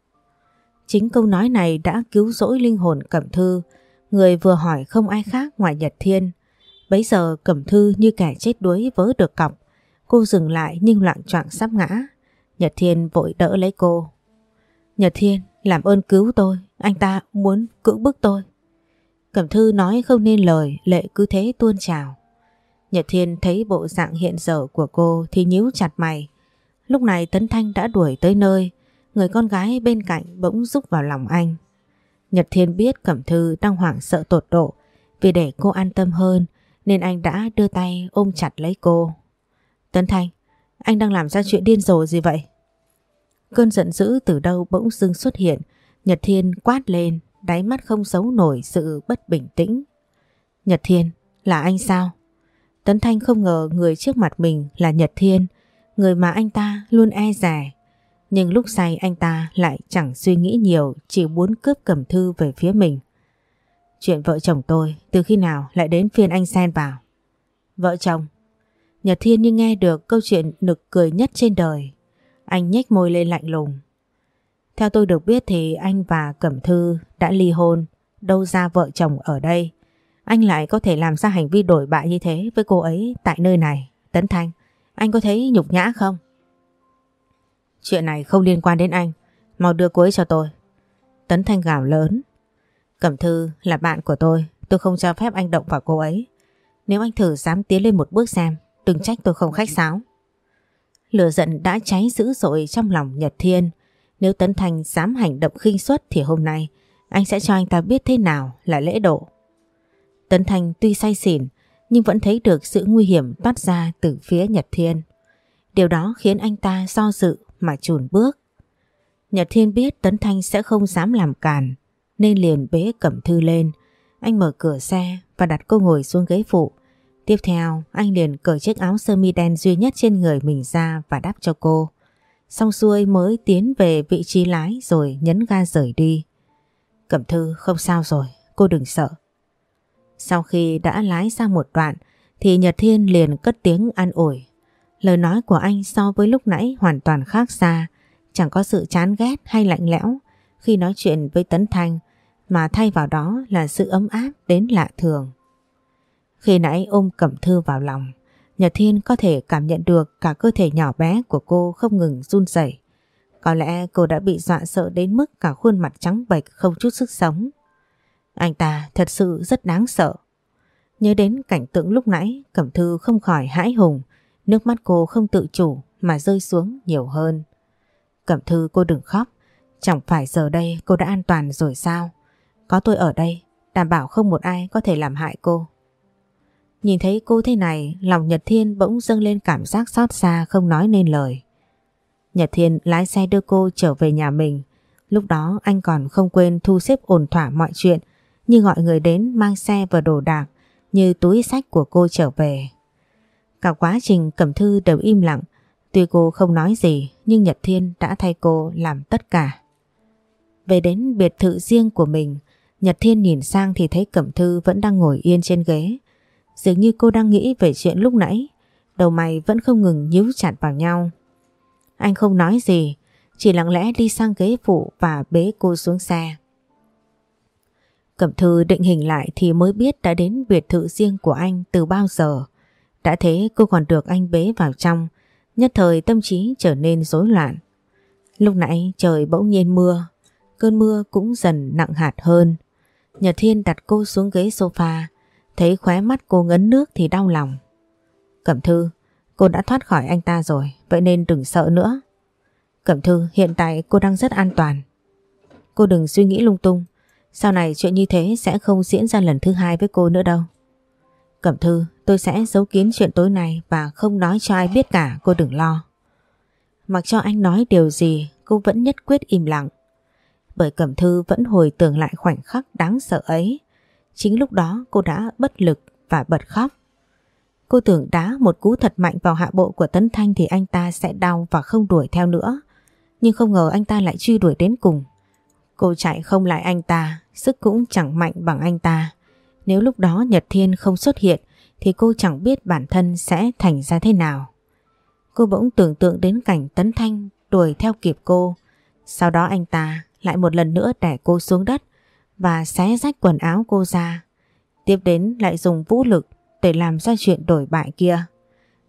Chính câu nói này đã cứu rỗi linh hồn Cẩm Thư. Người vừa hỏi không ai khác ngoài Nhật Thiên. Bấy giờ Cẩm Thư như kẻ chết đuối vớ được cọc. Cô dừng lại nhưng loạn choạng sắp ngã. Nhật Thiên vội đỡ lấy cô. Nhật Thiên, làm ơn cứu tôi. Anh ta muốn cưỡng bức tôi. Cẩm Thư nói không nên lời, lệ cứ thế tuôn trào. Nhật Thiên thấy bộ dạng hiện giờ của cô thì nhíu chặt mày. Lúc này Tấn Thanh đã đuổi tới nơi, người con gái bên cạnh bỗng rúc vào lòng anh. Nhật Thiên biết Cẩm Thư đang hoảng sợ tột độ, vì để cô an tâm hơn nên anh đã đưa tay ôm chặt lấy cô. Tấn Thanh, anh đang làm ra chuyện điên rồ gì vậy? Cơn giận dữ từ đâu bỗng dưng xuất hiện, Nhật Thiên quát lên, đáy mắt không giấu nổi sự bất bình tĩnh. Nhật Thiên, là anh sao? Tấn Thanh không ngờ người trước mặt mình là Nhật Thiên, người mà anh ta luôn e rẻ. Nhưng lúc say anh ta lại chẳng suy nghĩ nhiều, chỉ muốn cướp cầm thư về phía mình. Chuyện vợ chồng tôi từ khi nào lại đến phiên anh xen vào? Vợ chồng? Nhật Thiên như nghe được câu chuyện nực cười nhất trên đời. Anh nhếch môi lên lạnh lùng. Theo tôi được biết thì anh và Cẩm Thư đã ly hôn, đâu ra vợ chồng ở đây. Anh lại có thể làm ra hành vi đổi bại như thế với cô ấy tại nơi này. Tấn Thanh, anh có thấy nhục nhã không? Chuyện này không liên quan đến anh. Mau đưa cô ấy cho tôi. Tấn Thanh gào lớn. Cẩm Thư là bạn của tôi. Tôi không cho phép anh động vào cô ấy. Nếu anh thử dám tiến lên một bước xem, đừng trách tôi không khách sáo. Lửa giận đã cháy dữ dội trong lòng Nhật Thiên. Nếu Tấn Thanh dám hành động khinh suất thì hôm nay anh sẽ cho anh ta biết thế nào là lễ độ. Tấn Thanh tuy say xỉn nhưng vẫn thấy được sự nguy hiểm toát ra từ phía Nhật Thiên. Điều đó khiến anh ta do dự mà chùn bước. Nhật Thiên biết Tấn Thanh sẽ không dám làm càn nên liền bế cẩm thư lên. Anh mở cửa xe và đặt cô ngồi xuống ghế phụ. Tiếp theo anh liền cởi chiếc áo sơ mi đen duy nhất trên người mình ra và đắp cho cô. Xong xuôi mới tiến về vị trí lái rồi nhấn ga rời đi. Cẩm thư không sao rồi, cô đừng sợ. Sau khi đã lái sang một đoạn thì Nhật Thiên liền cất tiếng an ủi. Lời nói của anh so với lúc nãy hoàn toàn khác xa, chẳng có sự chán ghét hay lạnh lẽo khi nói chuyện với Tấn Thanh mà thay vào đó là sự ấm áp đến lạ thường. Khi nãy ôm Cẩm Thư vào lòng, Nhật Thiên có thể cảm nhận được cả cơ thể nhỏ bé của cô không ngừng run rẩy. Có lẽ cô đã bị dọa sợ đến mức cả khuôn mặt trắng bệch không chút sức sống. Anh ta thật sự rất đáng sợ. Nhớ đến cảnh tượng lúc nãy, Cẩm Thư không khỏi hãi hùng, nước mắt cô không tự chủ mà rơi xuống nhiều hơn. Cẩm Thư cô đừng khóc, chẳng phải giờ đây cô đã an toàn rồi sao? Có tôi ở đây, đảm bảo không một ai có thể làm hại cô. Nhìn thấy cô thế này, lòng Nhật Thiên bỗng dâng lên cảm giác xót xa không nói nên lời. Nhật Thiên lái xe đưa cô trở về nhà mình. Lúc đó anh còn không quên thu xếp ổn thỏa mọi chuyện như gọi người đến mang xe và đồ đạc như túi sách của cô trở về. Cả quá trình Cẩm Thư đều im lặng Tuy cô không nói gì nhưng Nhật Thiên đã thay cô làm tất cả. Về đến biệt thự riêng của mình, Nhật Thiên nhìn sang thì thấy Cẩm Thư vẫn đang ngồi yên trên ghế. Dường như cô đang nghĩ về chuyện lúc nãy, đầu mày vẫn không ngừng nhíu chặt vào nhau. Anh không nói gì, chỉ lặng lẽ đi sang ghế phụ và bế cô xuống xe. Cẩm Thư định hình lại thì mới biết đã đến biệt thự riêng của anh từ bao giờ. Đã thế cô còn được anh bế vào trong, nhất thời tâm trí trở nên rối loạn. Lúc nãy trời bỗng nhiên mưa, cơn mưa cũng dần nặng hạt hơn. Nhật Thiên đặt cô xuống ghế sofa, thấy khóe mắt cô ngấn nước thì đau lòng. Cẩm Thư, cô đã thoát khỏi anh ta rồi, vậy nên đừng sợ nữa. Cẩm Thư, hiện tại cô đang rất an toàn. Cô đừng suy nghĩ lung tung, sau này chuyện như thế sẽ không diễn ra lần thứ hai với cô nữa đâu. Cẩm Thư, tôi sẽ giấu kín chuyện tối nay và không nói cho ai biết cả, cô đừng lo. Mặc cho anh nói điều gì, cô vẫn nhất quyết im lặng. Bởi Cẩm Thư vẫn hồi tưởng lại khoảnh khắc đáng sợ ấy. Chính lúc đó cô đã bất lực và bật khóc. Cô tưởng đá một cú thật mạnh vào hạ bộ của Tấn Thanh thì anh ta sẽ đau và không đuổi theo nữa. Nhưng không ngờ anh ta lại truy đuổi đến cùng. Cô chạy không lại anh ta, sức cũng chẳng mạnh bằng anh ta. Nếu lúc đó Nhật Thiên không xuất hiện thì cô chẳng biết bản thân sẽ thành ra thế nào. Cô bỗng tưởng tượng đến cảnh Tấn Thanh đuổi theo kịp cô. Sau đó anh ta lại một lần nữa đẻ cô xuống đất và xé rách quần áo cô ra. Tiếp đến lại dùng vũ lực để làm ra chuyện đổi bại kia.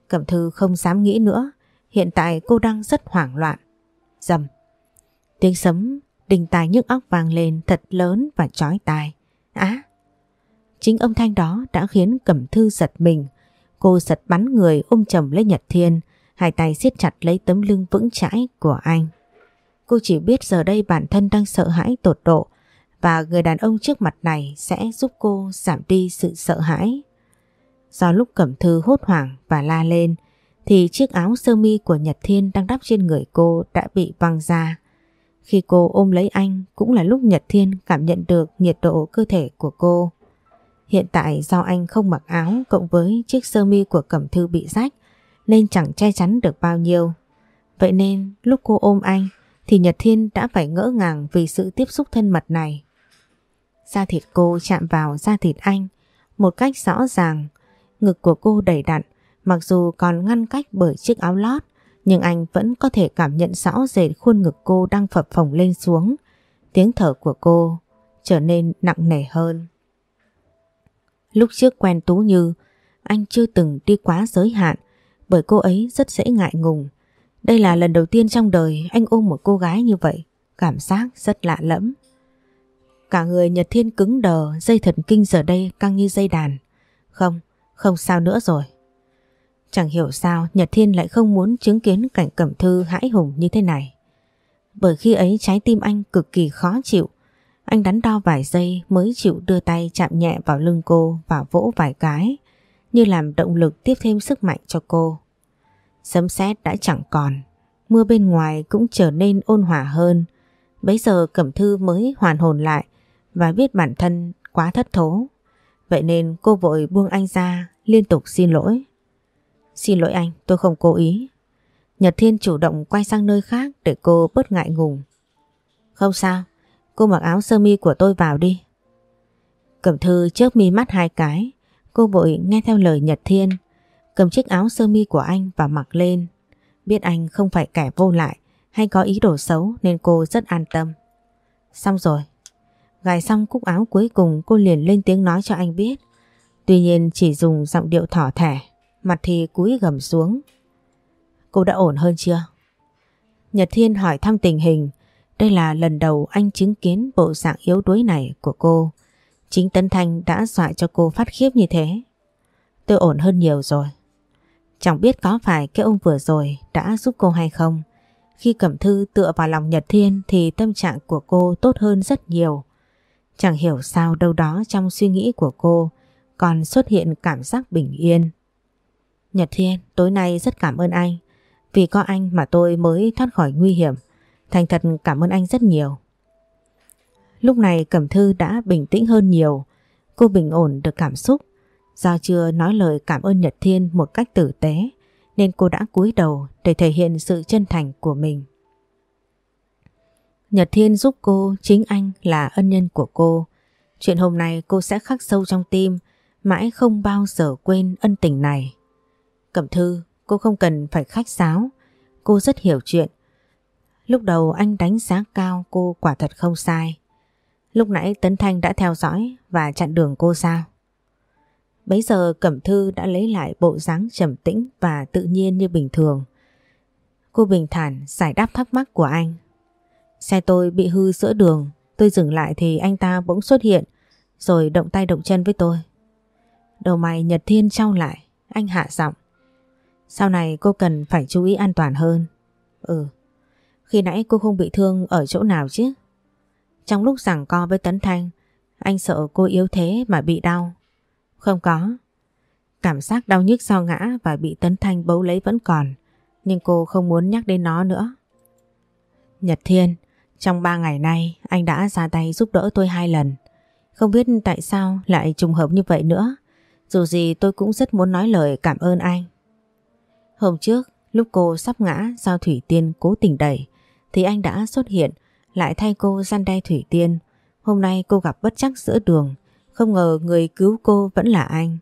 Cẩm Thư không dám nghĩ nữa, hiện tại cô đang rất hoảng loạn. Dầm. Tiếng sấm đình tài nhức óc vang lên thật lớn và chói tai. Á! chính âm thanh đó đã khiến Cẩm Thư giật mình. Cô giật bắn người ôm chầm lấy Nhật Thiên, hai tay siết chặt lấy tấm lưng vững chãi của anh. Cô chỉ biết giờ đây bản thân đang sợ hãi tột độ và người đàn ông trước mặt này sẽ giúp cô giảm đi sự sợ hãi. Do lúc Cẩm Thư hốt hoảng và la lên thì chiếc áo sơ mi của Nhật Thiên đang đắp trên người cô đã bị văng ra. Khi cô ôm lấy anh cũng là lúc Nhật Thiên cảm nhận được nhiệt độ cơ thể của cô. Hiện tại do anh không mặc áo cộng với chiếc sơ mi của Cẩm Thư bị rách nên chẳng che chắn được bao nhiêu. Vậy nên lúc cô ôm anh thì Nhật Thiên đã phải ngỡ ngàng vì sự tiếp xúc thân mật này. Da thịt cô chạm vào da thịt anh một cách rõ ràng. Ngực của cô đầy đặn, mặc dù còn ngăn cách bởi chiếc áo lót nhưng anh vẫn có thể cảm nhận rõ rệt khuôn ngực cô đang phập phồng lên xuống. Tiếng thở của cô trở nên nặng nề hơn. Lúc trước quen Tú Như, anh chưa từng đi quá giới hạn bởi cô ấy rất dễ ngại ngùng. Đây là lần đầu tiên trong đời anh ôm một cô gái như vậy, cảm giác rất lạ lẫm. Cả người Nhật Thiên cứng đờ, dây thần kinh giờ đây căng như dây đàn. Không, không sao nữa rồi. Chẳng hiểu sao Nhật Thiên lại không muốn chứng kiến cảnh cẩm thư hãi hùng như thế này. Bởi khi ấy trái tim anh cực kỳ khó chịu. Anh đắn đo vài giây mới chịu đưa tay chạm nhẹ vào lưng cô và vỗ vài cái như làm động lực tiếp thêm sức mạnh cho cô. Sấm sét đã chẳng còn, mưa bên ngoài cũng trở nên ôn hòa hơn. Bấy giờ Cẩm Thư mới hoàn hồn lại và biết bản thân quá thất thố. Vậy nên cô vội buông anh ra liên tục xin lỗi. Xin lỗi anh, tôi không cố ý. Nhật Thiên chủ động quay sang nơi khác để cô bớt ngại ngùng. Không sao, cô mặc áo sơ mi của tôi vào đi. Cẩm Thư chớp mi mắt hai cái, cô vội nghe theo lời Nhật Thiên, cầm chiếc áo sơ mi của anh và mặc lên. Biết anh không phải kẻ vô lại hay có ý đồ xấu nên cô rất an tâm. Xong rồi. Gài xong cúc áo cuối cùng cô liền lên tiếng nói cho anh biết. Tuy nhiên chỉ dùng giọng điệu thỏ thẻ mặt thì cúi gầm xuống. Cô đã ổn hơn chưa? Nhật Thiên hỏi thăm tình hình, đây là lần đầu anh chứng kiến bộ dạng yếu đuối này của cô. Chính Tân Thanh đã dọa cho cô phát khiếp như thế. Tôi ổn hơn nhiều rồi. Chẳng biết có phải cái ông vừa rồi đã giúp cô hay không. Khi Cẩm Thư tựa vào lòng Nhật Thiên thì tâm trạng của cô tốt hơn rất nhiều. Chẳng hiểu sao đâu đó trong suy nghĩ của cô còn xuất hiện cảm giác bình yên. Nhật Thiên, tối nay rất cảm ơn anh. Vì có anh mà tôi mới thoát khỏi nguy hiểm. Thành thật cảm ơn anh rất nhiều. Lúc này Cẩm Thư đã bình tĩnh hơn nhiều. Cô bình ổn được cảm xúc. Do chưa nói lời cảm ơn Nhật Thiên một cách tử tế nên cô đã cúi đầu để thể hiện sự chân thành của mình. Nhật Thiên giúp cô, chính anh là ân nhân của cô. Chuyện hôm nay cô sẽ khắc sâu trong tim, mãi không bao giờ quên ân tình này. Cẩm Thư, cô không cần phải khách sáo, cô rất hiểu chuyện. Lúc đầu anh đánh giá cao cô quả thật không sai. Lúc nãy Tấn Thanh đã theo dõi và chặn đường cô sao? Bấy giờ Cẩm Thư đã lấy lại bộ dáng trầm tĩnh và tự nhiên như bình thường. Cô bình thản giải đáp thắc mắc của anh. Xe tôi bị hư giữa đường, tôi dừng lại thì anh ta bỗng xuất hiện rồi động tay động chân với tôi. Đầu mày Nhật Thiên trao lại, anh hạ giọng. Sau này cô cần phải chú ý an toàn hơn. Ừ, khi nãy cô không bị thương ở chỗ nào chứ? Trong lúc giảng co với Tấn Thanh, anh sợ cô yếu thế mà bị đau. Không có. Cảm giác đau nhức do ngã và bị Tấn Thanh bấu lấy vẫn còn, nhưng cô không muốn nhắc đến nó nữa. Nhật Thiên, trong ba ngày nay anh đã ra tay giúp đỡ tôi hai lần. Không biết tại sao lại trùng hợp như vậy nữa. Dù gì tôi cũng rất muốn nói lời cảm ơn anh. Hôm trước, lúc cô sắp ngã do Thủy Tiên cố tình đẩy, thì anh đã xuất hiện, lại thay cô gian đe Thủy Tiên. Hôm nay cô gặp bất chắc giữa đường, không ngờ người cứu cô vẫn là anh.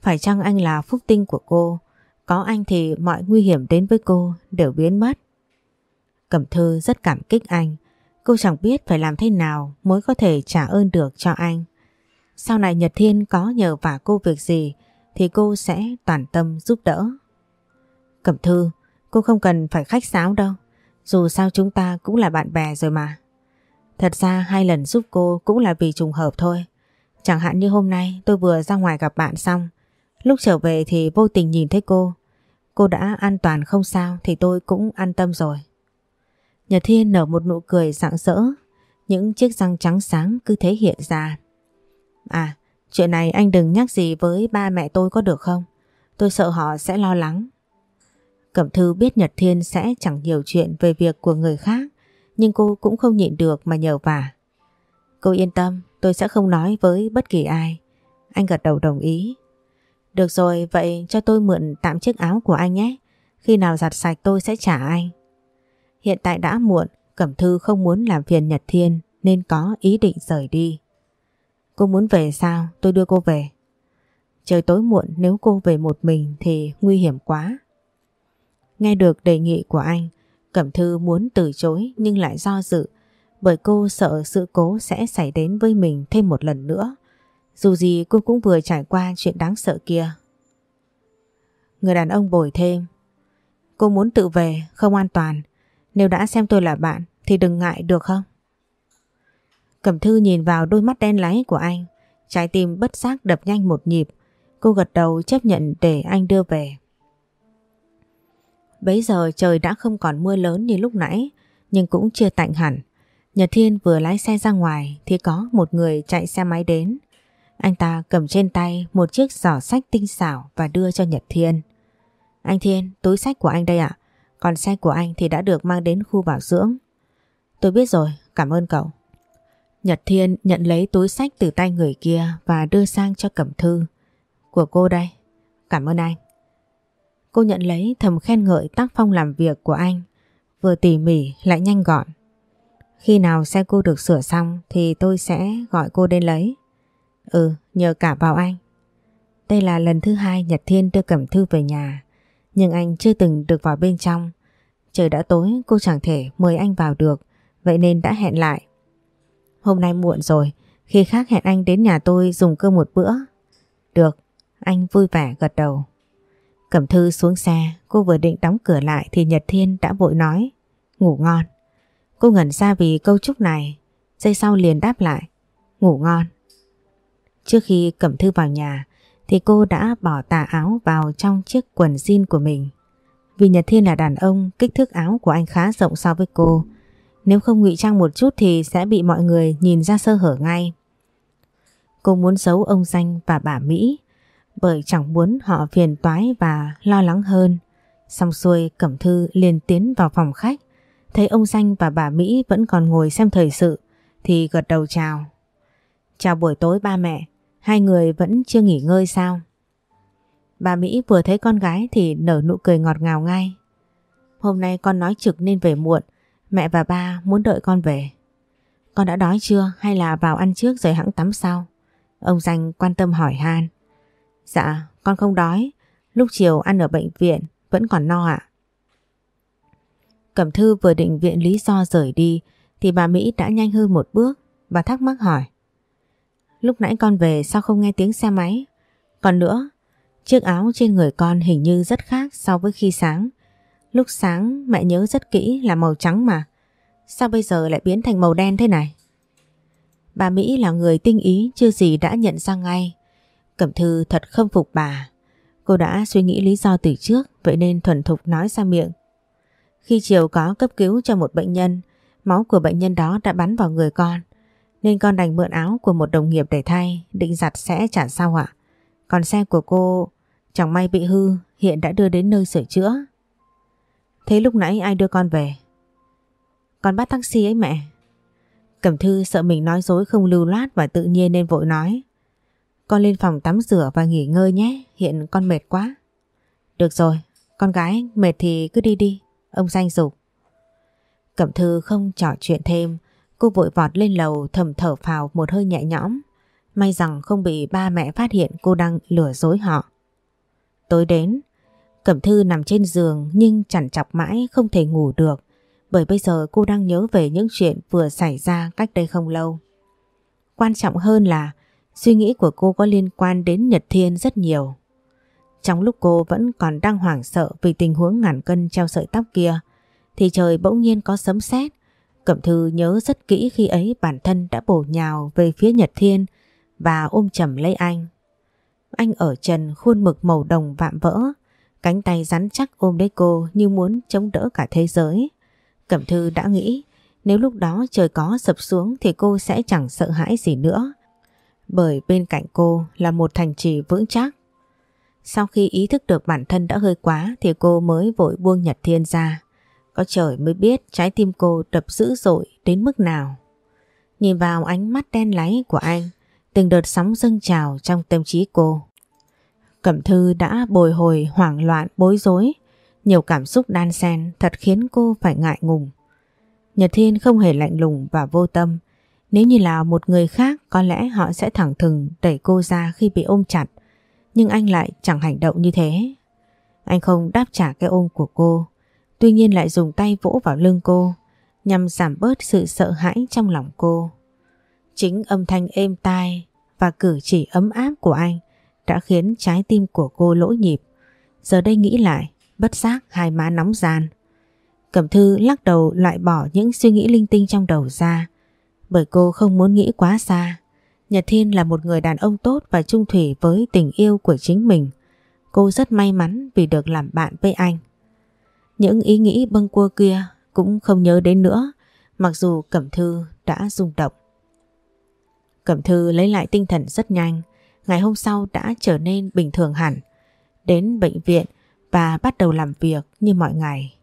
Phải chăng anh là phúc tinh của cô? Có anh thì mọi nguy hiểm đến với cô đều biến mất. Cẩm Thư rất cảm kích anh. Cô chẳng biết phải làm thế nào mới có thể trả ơn được cho anh. Sau này Nhật Thiên có nhờ vả cô việc gì thì cô sẽ toàn tâm giúp đỡ. Cẩm Thư, cô không cần phải khách sáo đâu. Dù sao chúng ta cũng là bạn bè rồi mà. Thật ra hai lần giúp cô cũng là vì trùng hợp thôi. Chẳng hạn như hôm nay tôi vừa ra ngoài gặp bạn xong. Lúc trở về thì vô tình nhìn thấy cô. Cô đã an toàn không sao thì tôi cũng an tâm rồi. Nhật Thiên nở một nụ cười rạng rỡ. Những chiếc răng trắng sáng cứ thế hiện ra. À, chuyện này anh đừng nhắc gì với ba mẹ tôi có được không? Tôi sợ họ sẽ lo lắng. Cẩm Thư biết Nhật Thiên sẽ chẳng nhiều chuyện về việc của người khác, nhưng cô cũng không nhịn được mà nhờ vả. Cô yên tâm, tôi sẽ không nói với bất kỳ ai. Anh gật đầu đồng ý. Được rồi, vậy cho tôi mượn tạm chiếc áo của anh nhé. Khi nào giặt sạch tôi sẽ trả anh. Hiện tại đã muộn, Cẩm Thư không muốn làm phiền Nhật Thiên nên có ý định rời đi. Cô muốn về sao? Tôi đưa cô về. Trời tối muộn nếu cô về một mình thì nguy hiểm quá. Nghe được đề nghị của anh, Cẩm Thư muốn từ chối nhưng lại do dự bởi cô sợ sự cố sẽ xảy đến với mình thêm một lần nữa. Dù gì cô cũng vừa trải qua chuyện đáng sợ kia. Người đàn ông bồi thêm. Cô muốn tự về, không an toàn. Nếu đã xem tôi là bạn thì đừng ngại được không? Cẩm Thư nhìn vào đôi mắt đen láy của anh. Trái tim bất giác đập nhanh một nhịp. Cô gật đầu chấp nhận để anh đưa về. Bấy giờ trời đã không còn mưa lớn như lúc nãy, nhưng cũng chưa tạnh hẳn. Nhật Thiên vừa lái xe ra ngoài thì có một người chạy xe máy đến. Anh ta cầm trên tay một chiếc giỏ sách tinh xảo và đưa cho Nhật Thiên. Anh Thiên, túi sách của anh đây ạ. Còn xe của anh thì đã được mang đến khu bảo dưỡng. Tôi biết rồi, cảm ơn cậu. Nhật Thiên nhận lấy túi sách từ tay người kia và đưa sang cho Cẩm Thư. Của cô đây. Cảm ơn anh. Cô nhận lấy thầm khen ngợi tác phong làm việc của anh. Vừa tỉ mỉ lại nhanh gọn. Khi nào xe cô được sửa xong thì tôi sẽ gọi cô đến lấy. Ừ, nhờ cả vào anh. Đây là lần thứ hai Nhật Thiên đưa Cẩm Thư về nhà. Nhưng anh chưa từng được vào bên trong. Trời đã tối cô chẳng thể mời anh vào được. Vậy nên đã hẹn lại. Hôm nay muộn rồi. Khi khác hẹn anh đến nhà tôi dùng cơm một bữa. Được. Anh vui vẻ gật đầu. Cẩm Thư xuống xe, cô vừa định đóng cửa lại thì Nhật Thiên đã vội nói, ngủ ngon. Cô ngẩn ra vì câu chúc này, giây sau liền đáp lại, ngủ ngon. Trước khi Cẩm Thư vào nhà thì cô đã bỏ tà áo vào trong chiếc quần jean của mình. Vì Nhật Thiên là đàn ông, kích thước áo của anh khá rộng so với cô. Nếu không ngụy trang một chút thì sẽ bị mọi người nhìn ra sơ hở ngay. Cô muốn giấu ông danh và bà Mỹ bởi chẳng muốn họ phiền toái và lo lắng hơn. Xong xuôi Cẩm Thư liền tiến vào phòng khách, thấy ông Danh và bà Mỹ vẫn còn ngồi xem thời sự, thì gật đầu chào. Chào buổi tối ba mẹ, hai người vẫn chưa nghỉ ngơi sao? Bà Mỹ vừa thấy con gái thì nở nụ cười ngọt ngào ngay. Hôm nay con nói trực nên về muộn, mẹ và ba muốn đợi con về. Con đã đói chưa hay là vào ăn trước rồi hãng tắm sau? Ông Danh quan tâm hỏi Han. Dạ, con không đói. Lúc chiều ăn ở bệnh viện vẫn còn no ạ. Cẩm Thư vừa định viện lý do rời đi thì bà Mỹ đã nhanh hơn một bước và thắc mắc hỏi. Lúc nãy con về sao không nghe tiếng xe máy? Còn nữa, chiếc áo trên người con hình như rất khác so với khi sáng. Lúc sáng mẹ nhớ rất kỹ là màu trắng mà. Sao bây giờ lại biến thành màu đen thế này? Bà Mỹ là người tinh ý chưa gì đã nhận ra ngay. Cẩm Thư thật không phục bà. Cô đã suy nghĩ lý do từ trước vậy nên thuần thục nói ra miệng. Khi chiều có cấp cứu cho một bệnh nhân, máu của bệnh nhân đó đã bắn vào người con. Nên con đành mượn áo của một đồng nghiệp để thay, định giặt sẽ trả sau ạ. Còn xe của cô chẳng may bị hư, hiện đã đưa đến nơi sửa chữa. Thế lúc nãy ai đưa con về? Con bắt taxi ấy mẹ. Cẩm Thư sợ mình nói dối không lưu loát và tự nhiên nên vội nói. Con lên phòng tắm rửa và nghỉ ngơi nhé, hiện con mệt quá. Được rồi, con gái mệt thì cứ đi đi, ông danh dục. Cẩm Thư không trò chuyện thêm, cô vội vọt lên lầu thầm thở phào một hơi nhẹ nhõm. May rằng không bị ba mẹ phát hiện cô đang lừa dối họ. Tối đến, Cẩm Thư nằm trên giường nhưng chẳng chọc mãi không thể ngủ được bởi bây giờ cô đang nhớ về những chuyện vừa xảy ra cách đây không lâu. Quan trọng hơn là suy nghĩ của cô có liên quan đến Nhật Thiên rất nhiều. Trong lúc cô vẫn còn đang hoảng sợ vì tình huống ngàn cân treo sợi tóc kia thì trời bỗng nhiên có sấm sét. Cẩm Thư nhớ rất kỹ khi ấy bản thân đã bổ nhào về phía Nhật Thiên và ôm chầm lấy anh. Anh ở trần khuôn mực màu đồng vạm vỡ, cánh tay rắn chắc ôm lấy cô như muốn chống đỡ cả thế giới. Cẩm Thư đã nghĩ nếu lúc đó trời có sập xuống thì cô sẽ chẳng sợ hãi gì nữa. Bởi bên cạnh cô là một thành trì vững chắc. Sau khi ý thức được bản thân đã hơi quá thì cô mới vội buông Nhật Thiên ra. Có trời mới biết trái tim cô đập dữ dội đến mức nào. Nhìn vào ánh mắt đen láy của anh, từng đợt sóng dâng trào trong tâm trí cô. Cẩm Thư đã bồi hồi hoảng loạn bối rối nhiều cảm xúc đan xen thật khiến cô phải ngại ngùng. Nhật Thiên không hề lạnh lùng và vô tâm. Nếu như là một người khác có lẽ họ sẽ thẳng thừng đẩy cô ra khi bị ôm chặt. Nhưng anh lại chẳng hành động như thế. Anh không đáp trả cái ôm của cô. Tuy nhiên lại dùng tay vỗ vào lưng cô nhằm giảm bớt sự sợ hãi trong lòng cô. Chính âm thanh êm tai và cử chỉ ấm áp của anh đã khiến trái tim của cô lỗ nhịp. Giờ đây nghĩ lại, bất giác hai má nóng gian. Cẩm thư lắc đầu loại bỏ những suy nghĩ linh tinh trong đầu ra, bởi cô không muốn nghĩ quá xa. Nhật Thiên là một người đàn ông tốt và trung thủy với tình yêu của chính mình. Cô rất may mắn vì được làm bạn với anh. Những ý nghĩ bâng quơ kia cũng không nhớ đến nữa, mặc dù Cẩm Thư đã rung động. Cẩm Thư lấy lại tinh thần rất nhanh, ngày hôm sau đã trở nên bình thường hẳn. Đến bệnh viện, và bắt đầu làm việc như mọi ngày.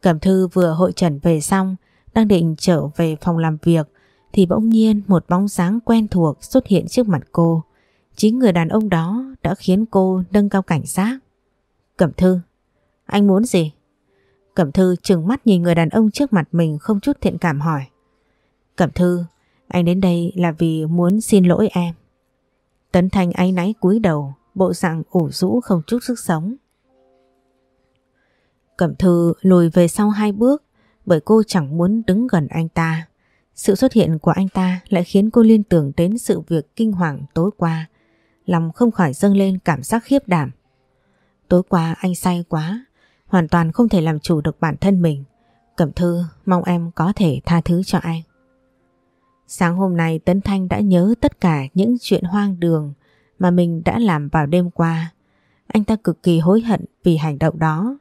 Cẩm Thư vừa hội trần về xong, đang định trở về phòng làm việc thì bỗng nhiên một bóng dáng quen thuộc xuất hiện trước mặt cô. Chính người đàn ông đó đã khiến cô nâng cao cảnh giác. Cẩm Thư, anh muốn gì? Cẩm Thư trừng mắt nhìn người đàn ông trước mặt mình không chút thiện cảm hỏi. Cẩm Thư, anh đến đây là vì muốn xin lỗi em. Tấn Thanh áy náy cúi đầu, bộ dạng ủ rũ không chút sức sống. Cẩm Thư lùi về sau hai bước bởi cô chẳng muốn đứng gần anh ta. Sự xuất hiện của anh ta lại khiến cô liên tưởng đến sự việc kinh hoàng tối qua. Lòng không khỏi dâng lên cảm giác khiếp đảm. Tối qua anh say quá, hoàn toàn không thể làm chủ được bản thân mình. Cẩm Thư mong em có thể tha thứ cho anh. Sáng hôm nay Tấn Thanh đã nhớ tất cả những chuyện hoang đường mà mình đã làm vào đêm qua. Anh ta cực kỳ hối hận vì hành động đó.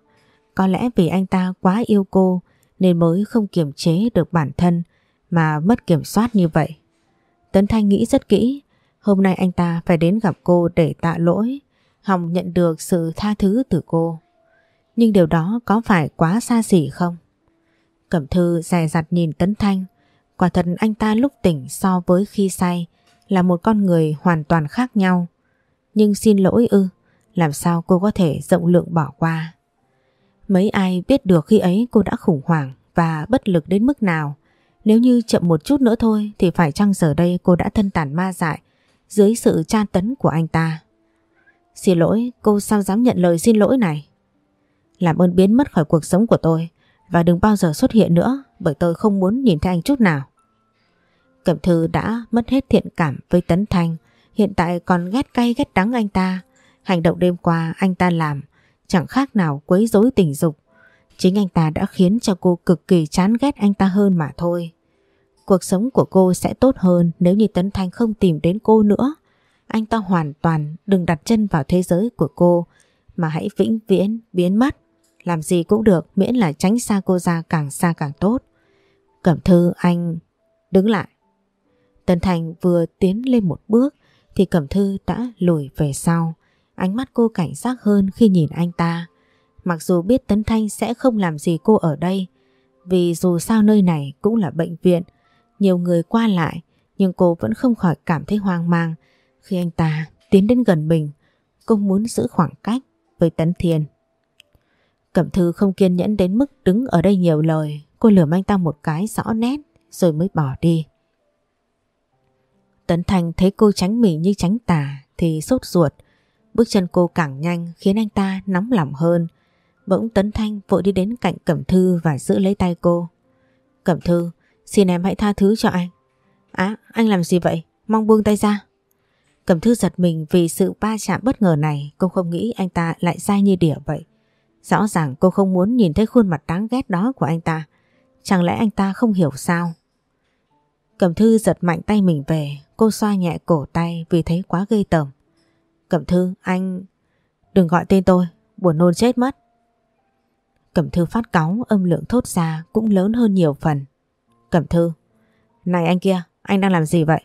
Có lẽ vì anh ta quá yêu cô nên mới không kiềm chế được bản thân mà mất kiểm soát như vậy. Tấn Thanh nghĩ rất kỹ, hôm nay anh ta phải đến gặp cô để tạ lỗi, hòng nhận được sự tha thứ từ cô. Nhưng điều đó có phải quá xa xỉ không? Cẩm Thư dè dặt nhìn Tấn Thanh, quả thật anh ta lúc tỉnh so với khi say là một con người hoàn toàn khác nhau. Nhưng xin lỗi ư, Làm sao cô có thể rộng lượng bỏ qua Mấy ai biết được khi ấy cô đã khủng hoảng Và bất lực đến mức nào nếu như chậm một chút nữa thôi Thì phải chăng giờ đây cô đã thân tàn ma dại Dưới sự tra tấn của anh ta? Xin lỗi, cô sao dám nhận lời xin lỗi này? Làm ơn biến mất khỏi cuộc sống của tôi Và đừng bao giờ xuất hiện nữa Bởi tôi không muốn nhìn thấy anh chút nào. Cẩm Thư đã mất hết thiện cảm với Tấn Thanh, Hiện tại còn ghét cay ghét đắng anh ta. Hành động đêm qua anh ta làm Chẳng khác nào quấy rối tình dục. Chính anh ta đã khiến cho cô cực kỳ chán ghét anh ta hơn mà thôi. Cuộc sống của cô sẽ tốt hơn nếu như Tấn Thanh không tìm đến cô nữa. Anh ta hoàn toàn đừng đặt chân vào thế giới của cô, Mà hãy vĩnh viễn biến mất. Làm gì cũng được, miễn là tránh xa cô ra càng xa càng tốt. Cẩm thư, anh đứng lại. Tấn Thành vừa tiến lên một bước thì Cẩm Thư đã lùi về sau. Ánh mắt cô cảnh giác hơn khi nhìn anh ta. Mặc dù biết Tấn Thanh sẽ không làm gì cô ở đây, vì dù sao nơi này cũng là bệnh viện, nhiều người qua lại, nhưng cô vẫn không khỏi cảm thấy hoang mang khi anh ta tiến đến gần mình. Cô muốn giữ khoảng cách với Tấn Thiên. Cẩm Thư không kiên nhẫn đến mức đứng ở đây nhiều lời. Cô lườm anh ta một cái rõ nét, rồi mới bỏ đi. Tấn thanh thấy cô tránh mình như tránh tà thì sốt ruột. Bước chân cô càng nhanh, khiến anh ta nóng lòng hơn. Bỗng Tấn Thanh vội đi đến cạnh Cẩm Thư và giữ lấy tay cô. Cẩm Thư, xin em hãy tha thứ cho anh. Á, anh làm gì vậy? Mong buông tay ra. Cẩm Thư giật mình vì sự ba chạm bất ngờ này cô không nghĩ anh ta lại dai như đỉa vậy. Rõ ràng cô không muốn nhìn thấy khuôn mặt đáng ghét đó của anh ta. Chẳng lẽ anh ta không hiểu sao? Cẩm Thư giật mạnh tay mình về, cô xoa nhẹ cổ tay vì thấy quá gây tởm. Cẩm Thư, anh... Đừng gọi tên tôi, buồn nôn chết mất. Cẩm Thư phát cáu âm lượng thốt ra cũng lớn hơn nhiều phần. Cẩm Thư, này anh kia, anh đang làm gì vậy?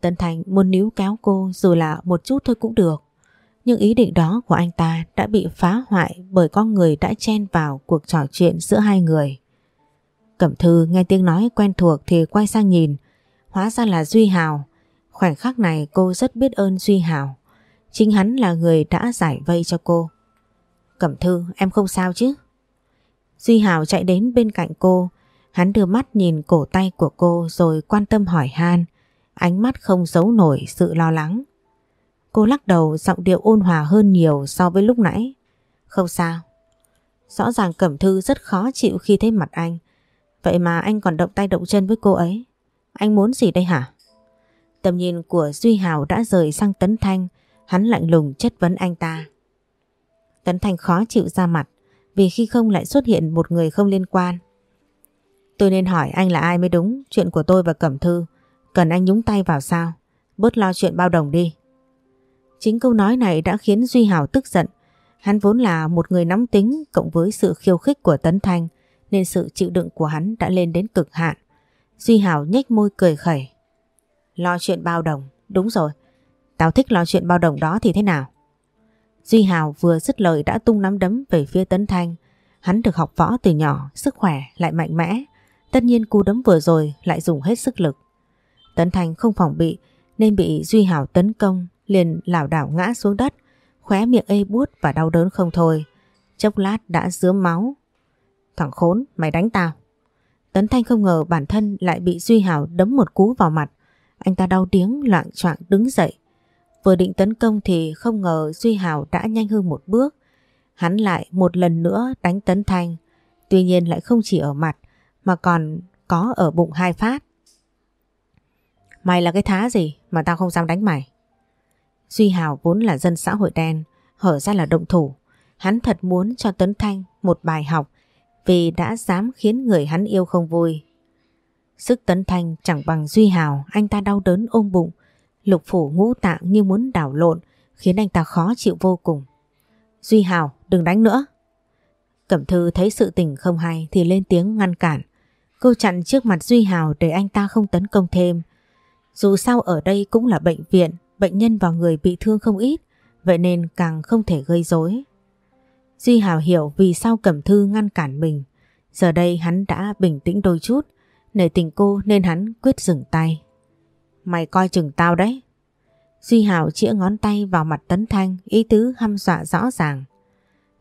Tân Thành muốn níu kéo cô dù là một chút thôi cũng được. Nhưng ý định đó của anh ta đã bị phá hoại bởi con người đã chen vào cuộc trò chuyện giữa hai người. Cẩm Thư nghe tiếng nói quen thuộc thì quay sang nhìn. Hóa ra là Duy Hào. Khoảnh khắc này cô rất biết ơn Duy Hào. Chính hắn là người đã giải vây cho cô. Cẩm Thư em không sao chứ? Duy Hào chạy đến bên cạnh cô. Hắn đưa mắt nhìn cổ tay của cô rồi quan tâm hỏi han. Ánh mắt không giấu nổi sự lo lắng. Cô lắc đầu giọng điệu ôn hòa hơn nhiều so với lúc nãy. Không sao. Rõ ràng Cẩm Thư rất khó chịu khi thấy mặt anh. Vậy mà anh còn động tay động chân với cô ấy. Anh muốn gì đây hả? Tầm nhìn của Duy Hào đã rời sang Tấn Thanh, hắn lạnh lùng chất vấn anh ta. Tấn Thanh khó chịu ra mặt, vì khi không lại xuất hiện một người không liên quan. Tôi nên hỏi anh là ai mới đúng, chuyện của tôi và Cẩm Thư, cần anh nhúng tay vào sao? Bớt lo chuyện bao đồng đi. Chính câu nói này đã khiến Duy Hào tức giận. Hắn vốn là một người nóng tính cộng với sự khiêu khích của Tấn Thanh nên sự chịu đựng của hắn đã lên đến cực hạn. Duy Hảo nhếch môi cười khẩy. Lo chuyện bao đồng, đúng rồi. Tao thích lo chuyện bao đồng đó thì thế nào? Duy Hào vừa dứt lời đã tung nắm đấm về phía Tấn Thanh. Hắn được học võ từ nhỏ, sức khỏe lại mạnh mẽ. Tất nhiên cú đấm vừa rồi lại dùng hết sức lực. Tấn Thanh không phòng bị nên bị Duy Hào tấn công liền lảo đảo ngã xuống đất, khóe miệng ê buốt và đau đớn không thôi. Chốc lát đã dướm máu, Thằng khốn, mày đánh tao. Tấn Thanh không ngờ bản thân lại bị Duy Hào đấm một cú vào mặt. Anh ta đau tiếng loạn choạng đứng dậy. Vừa định tấn công thì không ngờ Duy Hảo đã nhanh hơn một bước. Hắn lại một lần nữa đánh Tấn Thanh. Tuy nhiên lại không chỉ ở mặt mà còn có ở bụng hai phát. Mày là cái thá gì mà tao không dám đánh mày? Duy Hảo vốn là dân xã hội đen, hở ra là động thủ. Hắn thật muốn cho Tấn Thanh một bài học vì đã dám khiến người hắn yêu không vui. Sức tấn thanh chẳng bằng Duy Hào, anh ta đau đớn ôm bụng, lục phủ ngũ tạng như muốn đảo lộn, khiến anh ta khó chịu vô cùng. Duy Hào, đừng đánh nữa. Cẩm Thư thấy sự tình không hay thì lên tiếng ngăn cản. Cô chặn trước mặt Duy Hào để anh ta không tấn công thêm. Dù sao ở đây cũng là bệnh viện, bệnh nhân và người bị thương không ít, vậy nên càng không thể gây rối. Duy Hào hiểu vì sao Cẩm Thư ngăn cản mình. Giờ đây hắn đã bình tĩnh đôi chút, nể tình cô nên hắn quyết dừng tay. Mày coi chừng tao đấy. Duy Hào chĩa ngón tay vào mặt Tấn Thanh, ý tứ hăm dọa rõ ràng.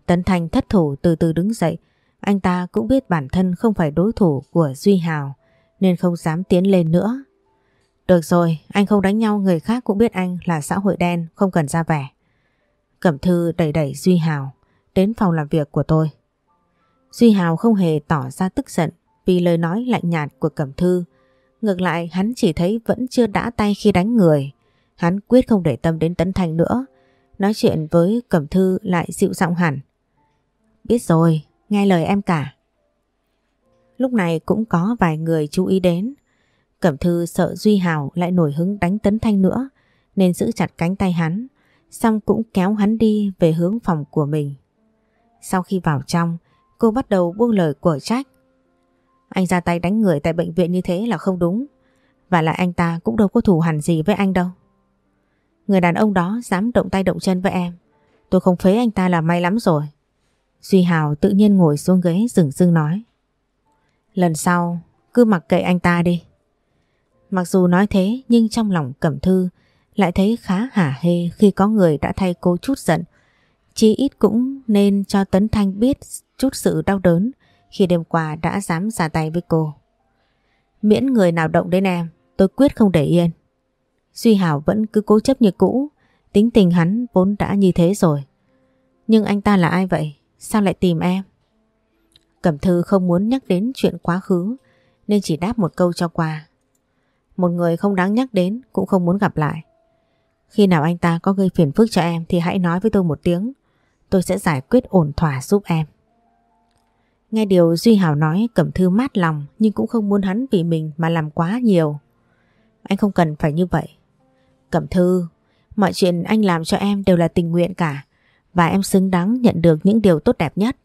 Tấn Thanh thất thủ từ từ đứng dậy, anh ta cũng biết bản thân không phải đối thủ của Duy Hào, nên không dám tiến lên nữa. Được rồi, anh không đánh nhau người khác cũng biết anh là xã hội đen, không cần ra vẻ. Cẩm Thư đẩy đẩy Duy Hào đến phòng làm việc của tôi. Duy Hào không hề tỏ ra tức giận vì lời nói lạnh nhạt của Cẩm Thư. Ngược lại hắn chỉ thấy vẫn chưa đã tay khi đánh người. Hắn quyết không để tâm đến Tấn Thành nữa. Nói chuyện với Cẩm Thư lại dịu giọng hẳn. Biết rồi, nghe lời em cả. Lúc này cũng có vài người chú ý đến. Cẩm Thư sợ Duy Hào lại nổi hứng đánh Tấn Thanh nữa nên giữ chặt cánh tay hắn, xong cũng kéo hắn đi về hướng phòng của mình. Sau khi vào trong, cô bắt đầu buông lời của trách. Anh ra tay đánh người tại bệnh viện như thế là không đúng. Và lại anh ta cũng đâu có thù hẳn gì với anh đâu. Người đàn ông đó dám động tay động chân với em. Tôi không phế anh ta là may lắm rồi. Duy Hào tự nhiên ngồi xuống ghế rừng rưng nói. Lần sau, cứ mặc kệ anh ta đi. Mặc dù nói thế, nhưng trong lòng Cẩm Thư lại thấy khá hả hê khi có người đã thay cô chút giận. Chí ít cũng nên cho Tấn Thanh biết chút sự đau đớn khi đêm qua đã dám ra tay với cô. Miễn người nào động đến em, tôi quyết không để yên. Duy Hảo vẫn cứ cố chấp như cũ, tính tình hắn vốn đã như thế rồi. Nhưng anh ta là ai vậy? Sao lại tìm em? Cẩm Thư không muốn nhắc đến chuyện quá khứ nên chỉ đáp một câu cho qua. Một người không đáng nhắc đến cũng không muốn gặp lại. Khi nào anh ta có gây phiền phức cho em thì hãy nói với tôi một tiếng. Tôi sẽ giải quyết ổn thỏa giúp em. Nghe điều Duy Hảo nói Cẩm Thư mát lòng nhưng cũng không muốn hắn vì mình mà làm quá nhiều. Anh không cần phải như vậy. Cẩm Thư, mọi chuyện anh làm cho em đều là tình nguyện cả và em xứng đáng nhận được những điều tốt đẹp nhất.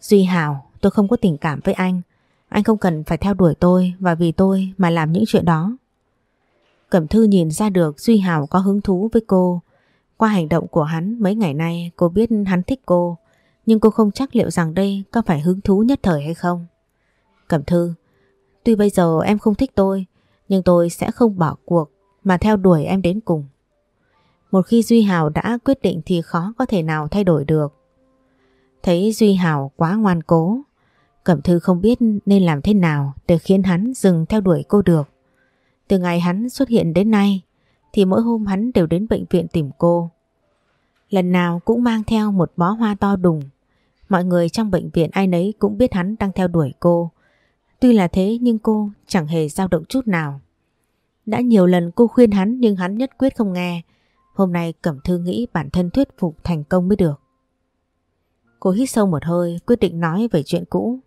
Duy Hảo, tôi không có tình cảm với anh. Anh không cần phải theo đuổi tôi và vì tôi mà làm những chuyện đó. Cẩm Thư nhìn ra được Duy Hảo có hứng thú với cô. Qua hành động của hắn mấy ngày nay cô biết hắn thích cô. Nhưng cô không chắc liệu rằng đây có phải hứng thú nhất thời hay không. Cẩm Thư, tuy bây giờ em không thích tôi, nhưng tôi sẽ không bỏ cuộc mà theo đuổi em đến cùng. Một khi Duy hào đã quyết định thì khó có thể nào thay đổi được. Thấy Duy hào quá ngoan cố, Cẩm Thư không biết nên làm thế nào để khiến hắn dừng theo đuổi cô được. Từ ngày hắn xuất hiện đến nay thì mỗi hôm hắn đều đến bệnh viện tìm cô. Lần nào cũng mang theo một bó hoa to đùng. Mọi người trong bệnh viện ai nấy cũng biết hắn đang theo đuổi cô. Tuy là thế nhưng cô chẳng hề dao động chút nào. Đã nhiều lần cô khuyên hắn nhưng hắn nhất quyết không nghe. Hôm nay Cẩm Thư nghĩ bản thân thuyết phục thành công mới được. Cô hít sâu một hơi quyết định nói về chuyện cũ.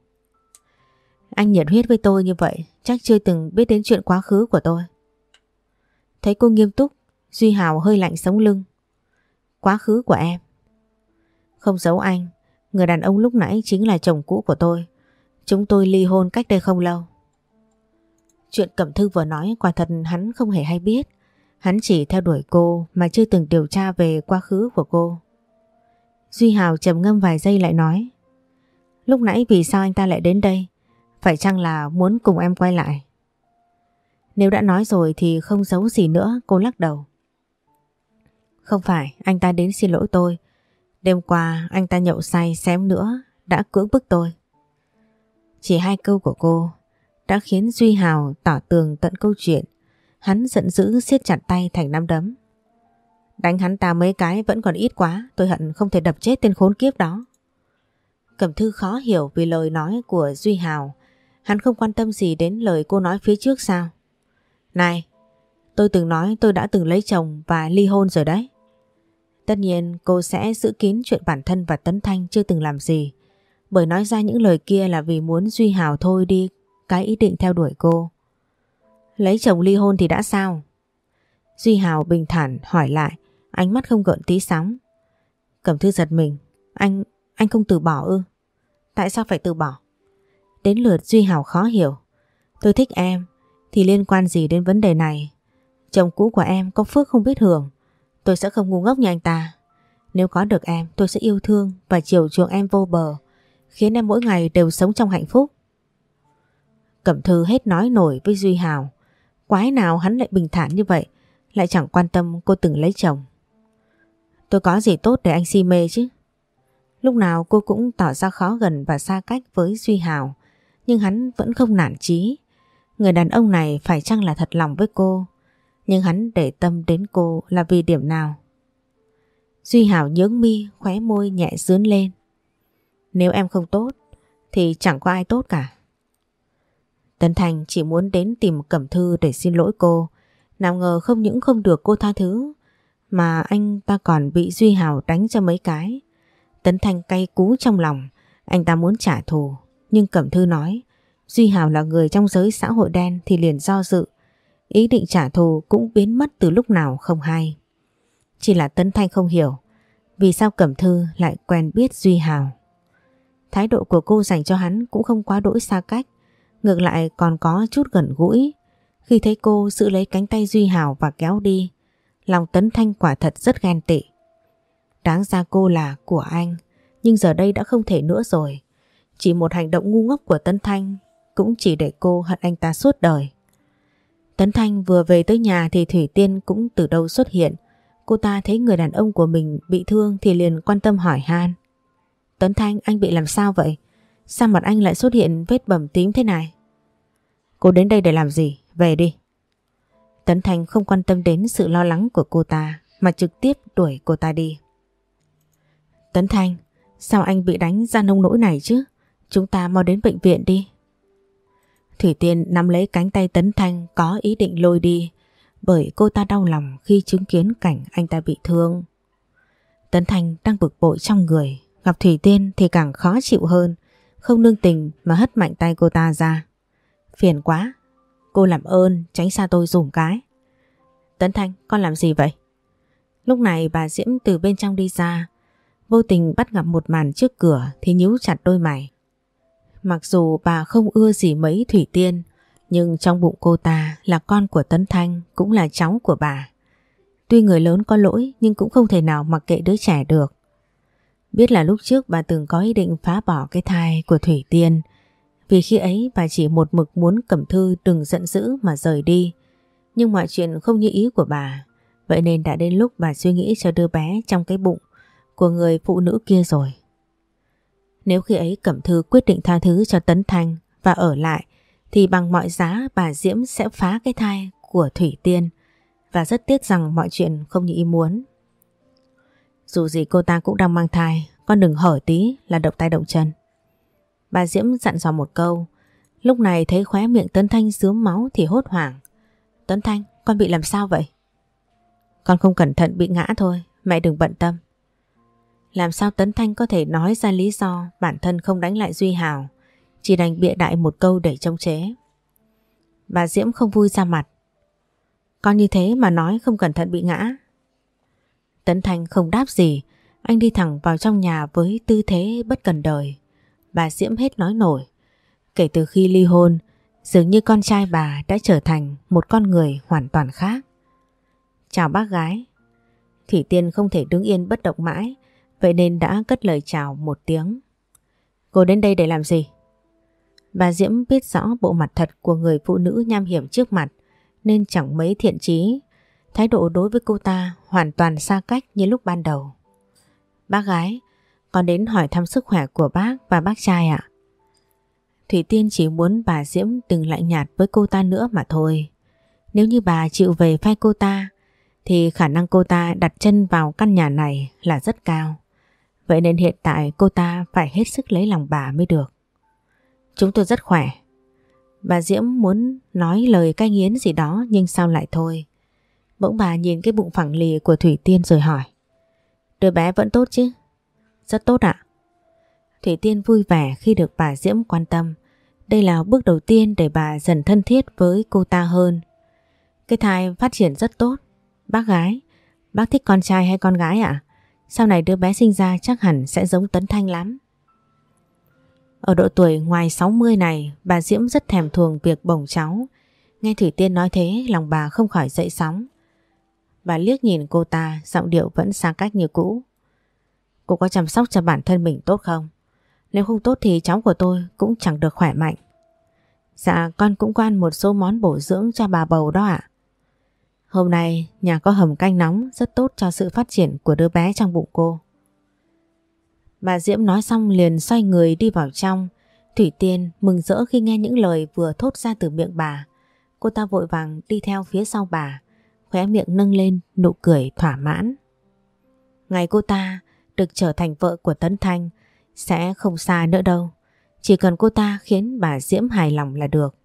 Anh nhiệt huyết với tôi như vậy chắc chưa từng biết đến chuyện quá khứ của tôi. Thấy cô nghiêm túc, Duy Hào hơi lạnh sống lưng. Quá khứ của em. Không giấu anh, người đàn ông lúc nãy chính là chồng cũ của tôi. Chúng tôi ly hôn cách đây không lâu. Chuyện Cẩm Thư vừa nói quả thật hắn không hề hay biết. Hắn chỉ theo đuổi cô mà chưa từng điều tra về quá khứ của cô. Duy Hào trầm ngâm vài giây lại nói Lúc nãy vì sao anh ta lại đến đây? Phải chăng là muốn cùng em quay lại? Nếu đã nói rồi thì không giấu gì nữa cô lắc đầu. Không phải anh ta đến xin lỗi tôi. Đêm qua anh ta nhậu say xém nữa đã cưỡng bức tôi. Chỉ hai câu của cô đã khiến Duy Hào tỏ tường tận câu chuyện. Hắn giận dữ siết chặt tay thành nắm đấm. Đánh hắn ta mấy cái vẫn còn ít quá, tôi hận không thể đập chết tên khốn kiếp đó. Cẩm thư khó hiểu vì lời nói của Duy Hào. Hắn không quan tâm gì đến lời cô nói phía trước sao? Này, tôi từng nói tôi đã từng lấy chồng và ly hôn rồi đấy. Tất nhiên cô sẽ giữ kín chuyện bản thân và Tấn Thanh chưa từng làm gì. Bởi nói ra những lời kia là vì muốn Duy Hào thôi đi cái ý định theo đuổi cô. Lấy chồng ly hôn thì đã sao? Duy Hào bình thản hỏi lại, ánh mắt không gợn tí sóng. Cẩm thư giật mình, anh, anh không từ bỏ ư? Tại sao phải từ bỏ? Đến lượt Duy Hào khó hiểu. Tôi thích em, thì liên quan gì đến vấn đề này? Chồng cũ của em có phước không biết hưởng. Tôi sẽ không ngu ngốc như anh ta. Nếu có được em, tôi sẽ yêu thương và chiều chuộng em vô bờ, khiến em mỗi ngày đều sống trong hạnh phúc. Cẩm Thư hết nói nổi với Duy Hào. Quái nào hắn lại bình thản như vậy, lại chẳng quan tâm cô từng lấy chồng. Tôi có gì tốt để anh si mê chứ? Lúc nào cô cũng tỏ ra khó gần và xa cách với Duy Hào, nhưng hắn vẫn không nản chí. Người đàn ông này phải chăng là thật lòng với cô, nhưng hắn để tâm đến cô là vì điểm nào? Duy Hảo nhướng mi, khóe môi nhẹ dướn lên. Nếu em không tốt, thì chẳng có ai tốt cả. Tấn Thành chỉ muốn đến tìm Cẩm Thư để xin lỗi cô. Nào ngờ không những không được cô tha thứ, mà anh ta còn bị Duy Hảo đánh cho mấy cái. Tấn Thành cay cú trong lòng, anh ta muốn trả thù. Nhưng Cẩm Thư nói, Duy Hảo là người trong giới xã hội đen thì liền do dự. Ý định trả thù cũng biến mất từ lúc nào không hay. Chỉ là Tấn Thanh không hiểu vì sao Cẩm Thư lại quen biết Duy Hào. Thái độ của cô dành cho hắn cũng không quá đỗi xa cách, ngược lại còn có chút gần gũi. Khi thấy cô giữ lấy cánh tay Duy Hào và kéo đi, lòng Tấn Thanh quả thật rất ghen tị. Đáng ra cô là của anh, nhưng giờ đây đã không thể nữa rồi. Chỉ một hành động ngu ngốc của Tấn Thanh cũng chỉ để cô hận anh ta suốt đời. Tấn Thanh vừa về tới nhà thì Thủy Tiên cũng từ đâu xuất hiện. Cô ta thấy người đàn ông của mình bị thương thì liền quan tâm hỏi han. Tấn Thanh anh bị làm sao vậy? Sao mặt anh lại xuất hiện vết bầm tím thế này? Cô đến đây để làm gì? Về đi. Tấn Thanh không quan tâm đến sự lo lắng của cô ta mà trực tiếp đuổi cô ta đi. Tấn Thanh, sao anh bị đánh ra nông nỗi này chứ? Chúng ta mau đến bệnh viện đi. Thủy Tiên nắm lấy cánh tay Tấn Thanh có ý định lôi đi bởi cô ta đau lòng khi chứng kiến cảnh anh ta bị thương. Tấn Thanh đang bực bội trong người, gặp Thủy Tiên thì càng khó chịu hơn, không nương tình mà hất mạnh tay cô ta ra. Phiền quá, cô làm ơn tránh xa tôi dùm cái. Tấn Thanh, con làm gì vậy? Lúc này bà Diễm từ bên trong đi ra, vô tình bắt gặp một màn trước cửa thì nhíu chặt đôi mày. Mặc dù bà không ưa gì mấy Thủy Tiên, nhưng trong bụng cô ta là con của Tấn Thanh cũng là cháu của bà. Tuy người lớn có lỗi nhưng cũng không thể nào mặc kệ đứa trẻ được. Biết là lúc trước bà từng có ý định phá bỏ cái thai của Thủy Tiên vì khi ấy bà chỉ một mực muốn Cẩm Thư đừng giận dữ mà rời đi. Nhưng mọi chuyện không như ý của bà. Vậy nên đã đến lúc bà suy nghĩ cho đứa bé trong cái bụng của người phụ nữ kia rồi. Nếu khi ấy Cẩm Thư quyết định tha thứ cho Tấn Thanh và ở lại thì bằng mọi giá bà Diễm sẽ phá cái thai của Thủy Tiên và rất tiếc rằng mọi chuyện không như ý muốn. Dù gì cô ta cũng đang mang thai, con đừng hở tí là động tay động chân. Bà Diễm dặn dò một câu, lúc này thấy khóe miệng Tấn Thanh dướm máu thì hốt hoảng. Tấn Thanh, con bị làm sao vậy? Con không cẩn thận bị ngã thôi, mẹ đừng bận tâm. Làm sao Tấn Thanh có thể nói ra lý do bản thân không đánh lại Duy Hào chỉ đành bịa đại một câu để trông chế. Bà Diễm không vui ra mặt. Con như thế mà nói không cẩn thận bị ngã. Tấn thanh không đáp gì, anh đi thẳng vào trong nhà với tư thế bất cần đời. Bà Diễm hết nói nổi. Kể từ khi ly hôn, dường như con trai bà đã trở thành một con người hoàn toàn khác. Chào bác gái. Thủy Tiên không thể đứng yên bất động mãi, vậy nên đã cất lời chào một tiếng. Cô đến đây để làm gì? Bà Diễm biết rõ bộ mặt thật của người phụ nữ nham hiểm trước mặt nên chẳng mấy thiện chí. Thái độ đối với cô ta hoàn toàn xa cách như lúc ban đầu. Bác gái, con đến hỏi thăm sức khỏe của bác và bác trai ạ. Thủy Tiên chỉ muốn bà Diễm đừng lạnh nhạt với cô ta nữa mà thôi. Nếu như bà chịu về phai cô ta thì khả năng cô ta đặt chân vào căn nhà này là rất cao. Vậy nên hiện tại cô ta phải hết sức lấy lòng bà mới được. Chúng tôi rất khỏe. Bà Diễm muốn nói lời cay nghiến gì đó nhưng sao lại thôi. Bỗng bà nhìn cái bụng phẳng lì của Thủy Tiên rồi hỏi. Đứa bé vẫn tốt chứ? Rất tốt ạ. Thủy Tiên vui vẻ khi được bà Diễm quan tâm. Đây là bước đầu tiên để bà dần thân thiết với cô ta hơn. Cái thai phát triển rất tốt. Bác gái, bác thích con trai hay con gái ạ? Sau này đứa bé sinh ra chắc hẳn sẽ giống Tấn Thanh lắm. Ở độ tuổi ngoài 60 này, bà Diễm rất thèm thuồng việc bổng cháu. Nghe Thủy Tiên nói thế, lòng bà không khỏi dậy sóng. Bà liếc nhìn cô ta, giọng điệu vẫn xa cách như cũ. Cô có chăm sóc cho bản thân mình tốt không? Nếu không tốt thì cháu của tôi cũng chẳng được khỏe mạnh. Dạ, con cũng quan một số món bổ dưỡng cho bà bầu đó ạ. Hôm nay nhà có hầm canh nóng rất tốt cho sự phát triển của đứa bé trong bụng cô. Bà Diễm nói xong liền xoay người đi vào trong. Thủy Tiên mừng rỡ khi nghe những lời vừa thốt ra từ miệng bà. Cô ta vội vàng đi theo phía sau bà, khóe miệng nâng lên nụ cười thỏa mãn. Ngày cô ta được trở thành vợ của Tấn Thanh sẽ không xa nữa đâu. Chỉ cần cô ta khiến bà Diễm hài lòng là được.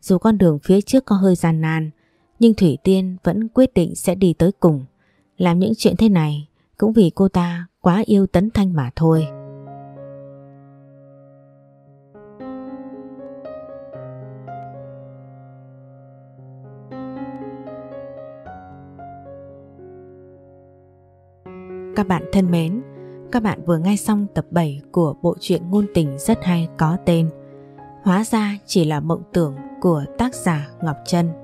Dù con đường phía trước có hơi gian nan, nhưng Thủy Tiên vẫn quyết định sẽ đi tới cùng. Làm những chuyện thế này cũng vì cô ta quá yêu Tấn Thanh mà thôi. Các bạn thân mến, các bạn vừa nghe xong tập 7 của bộ truyện ngôn tình rất hay có tên Hóa ra chỉ là mộng tưởng của tác giả Ngọc Trân.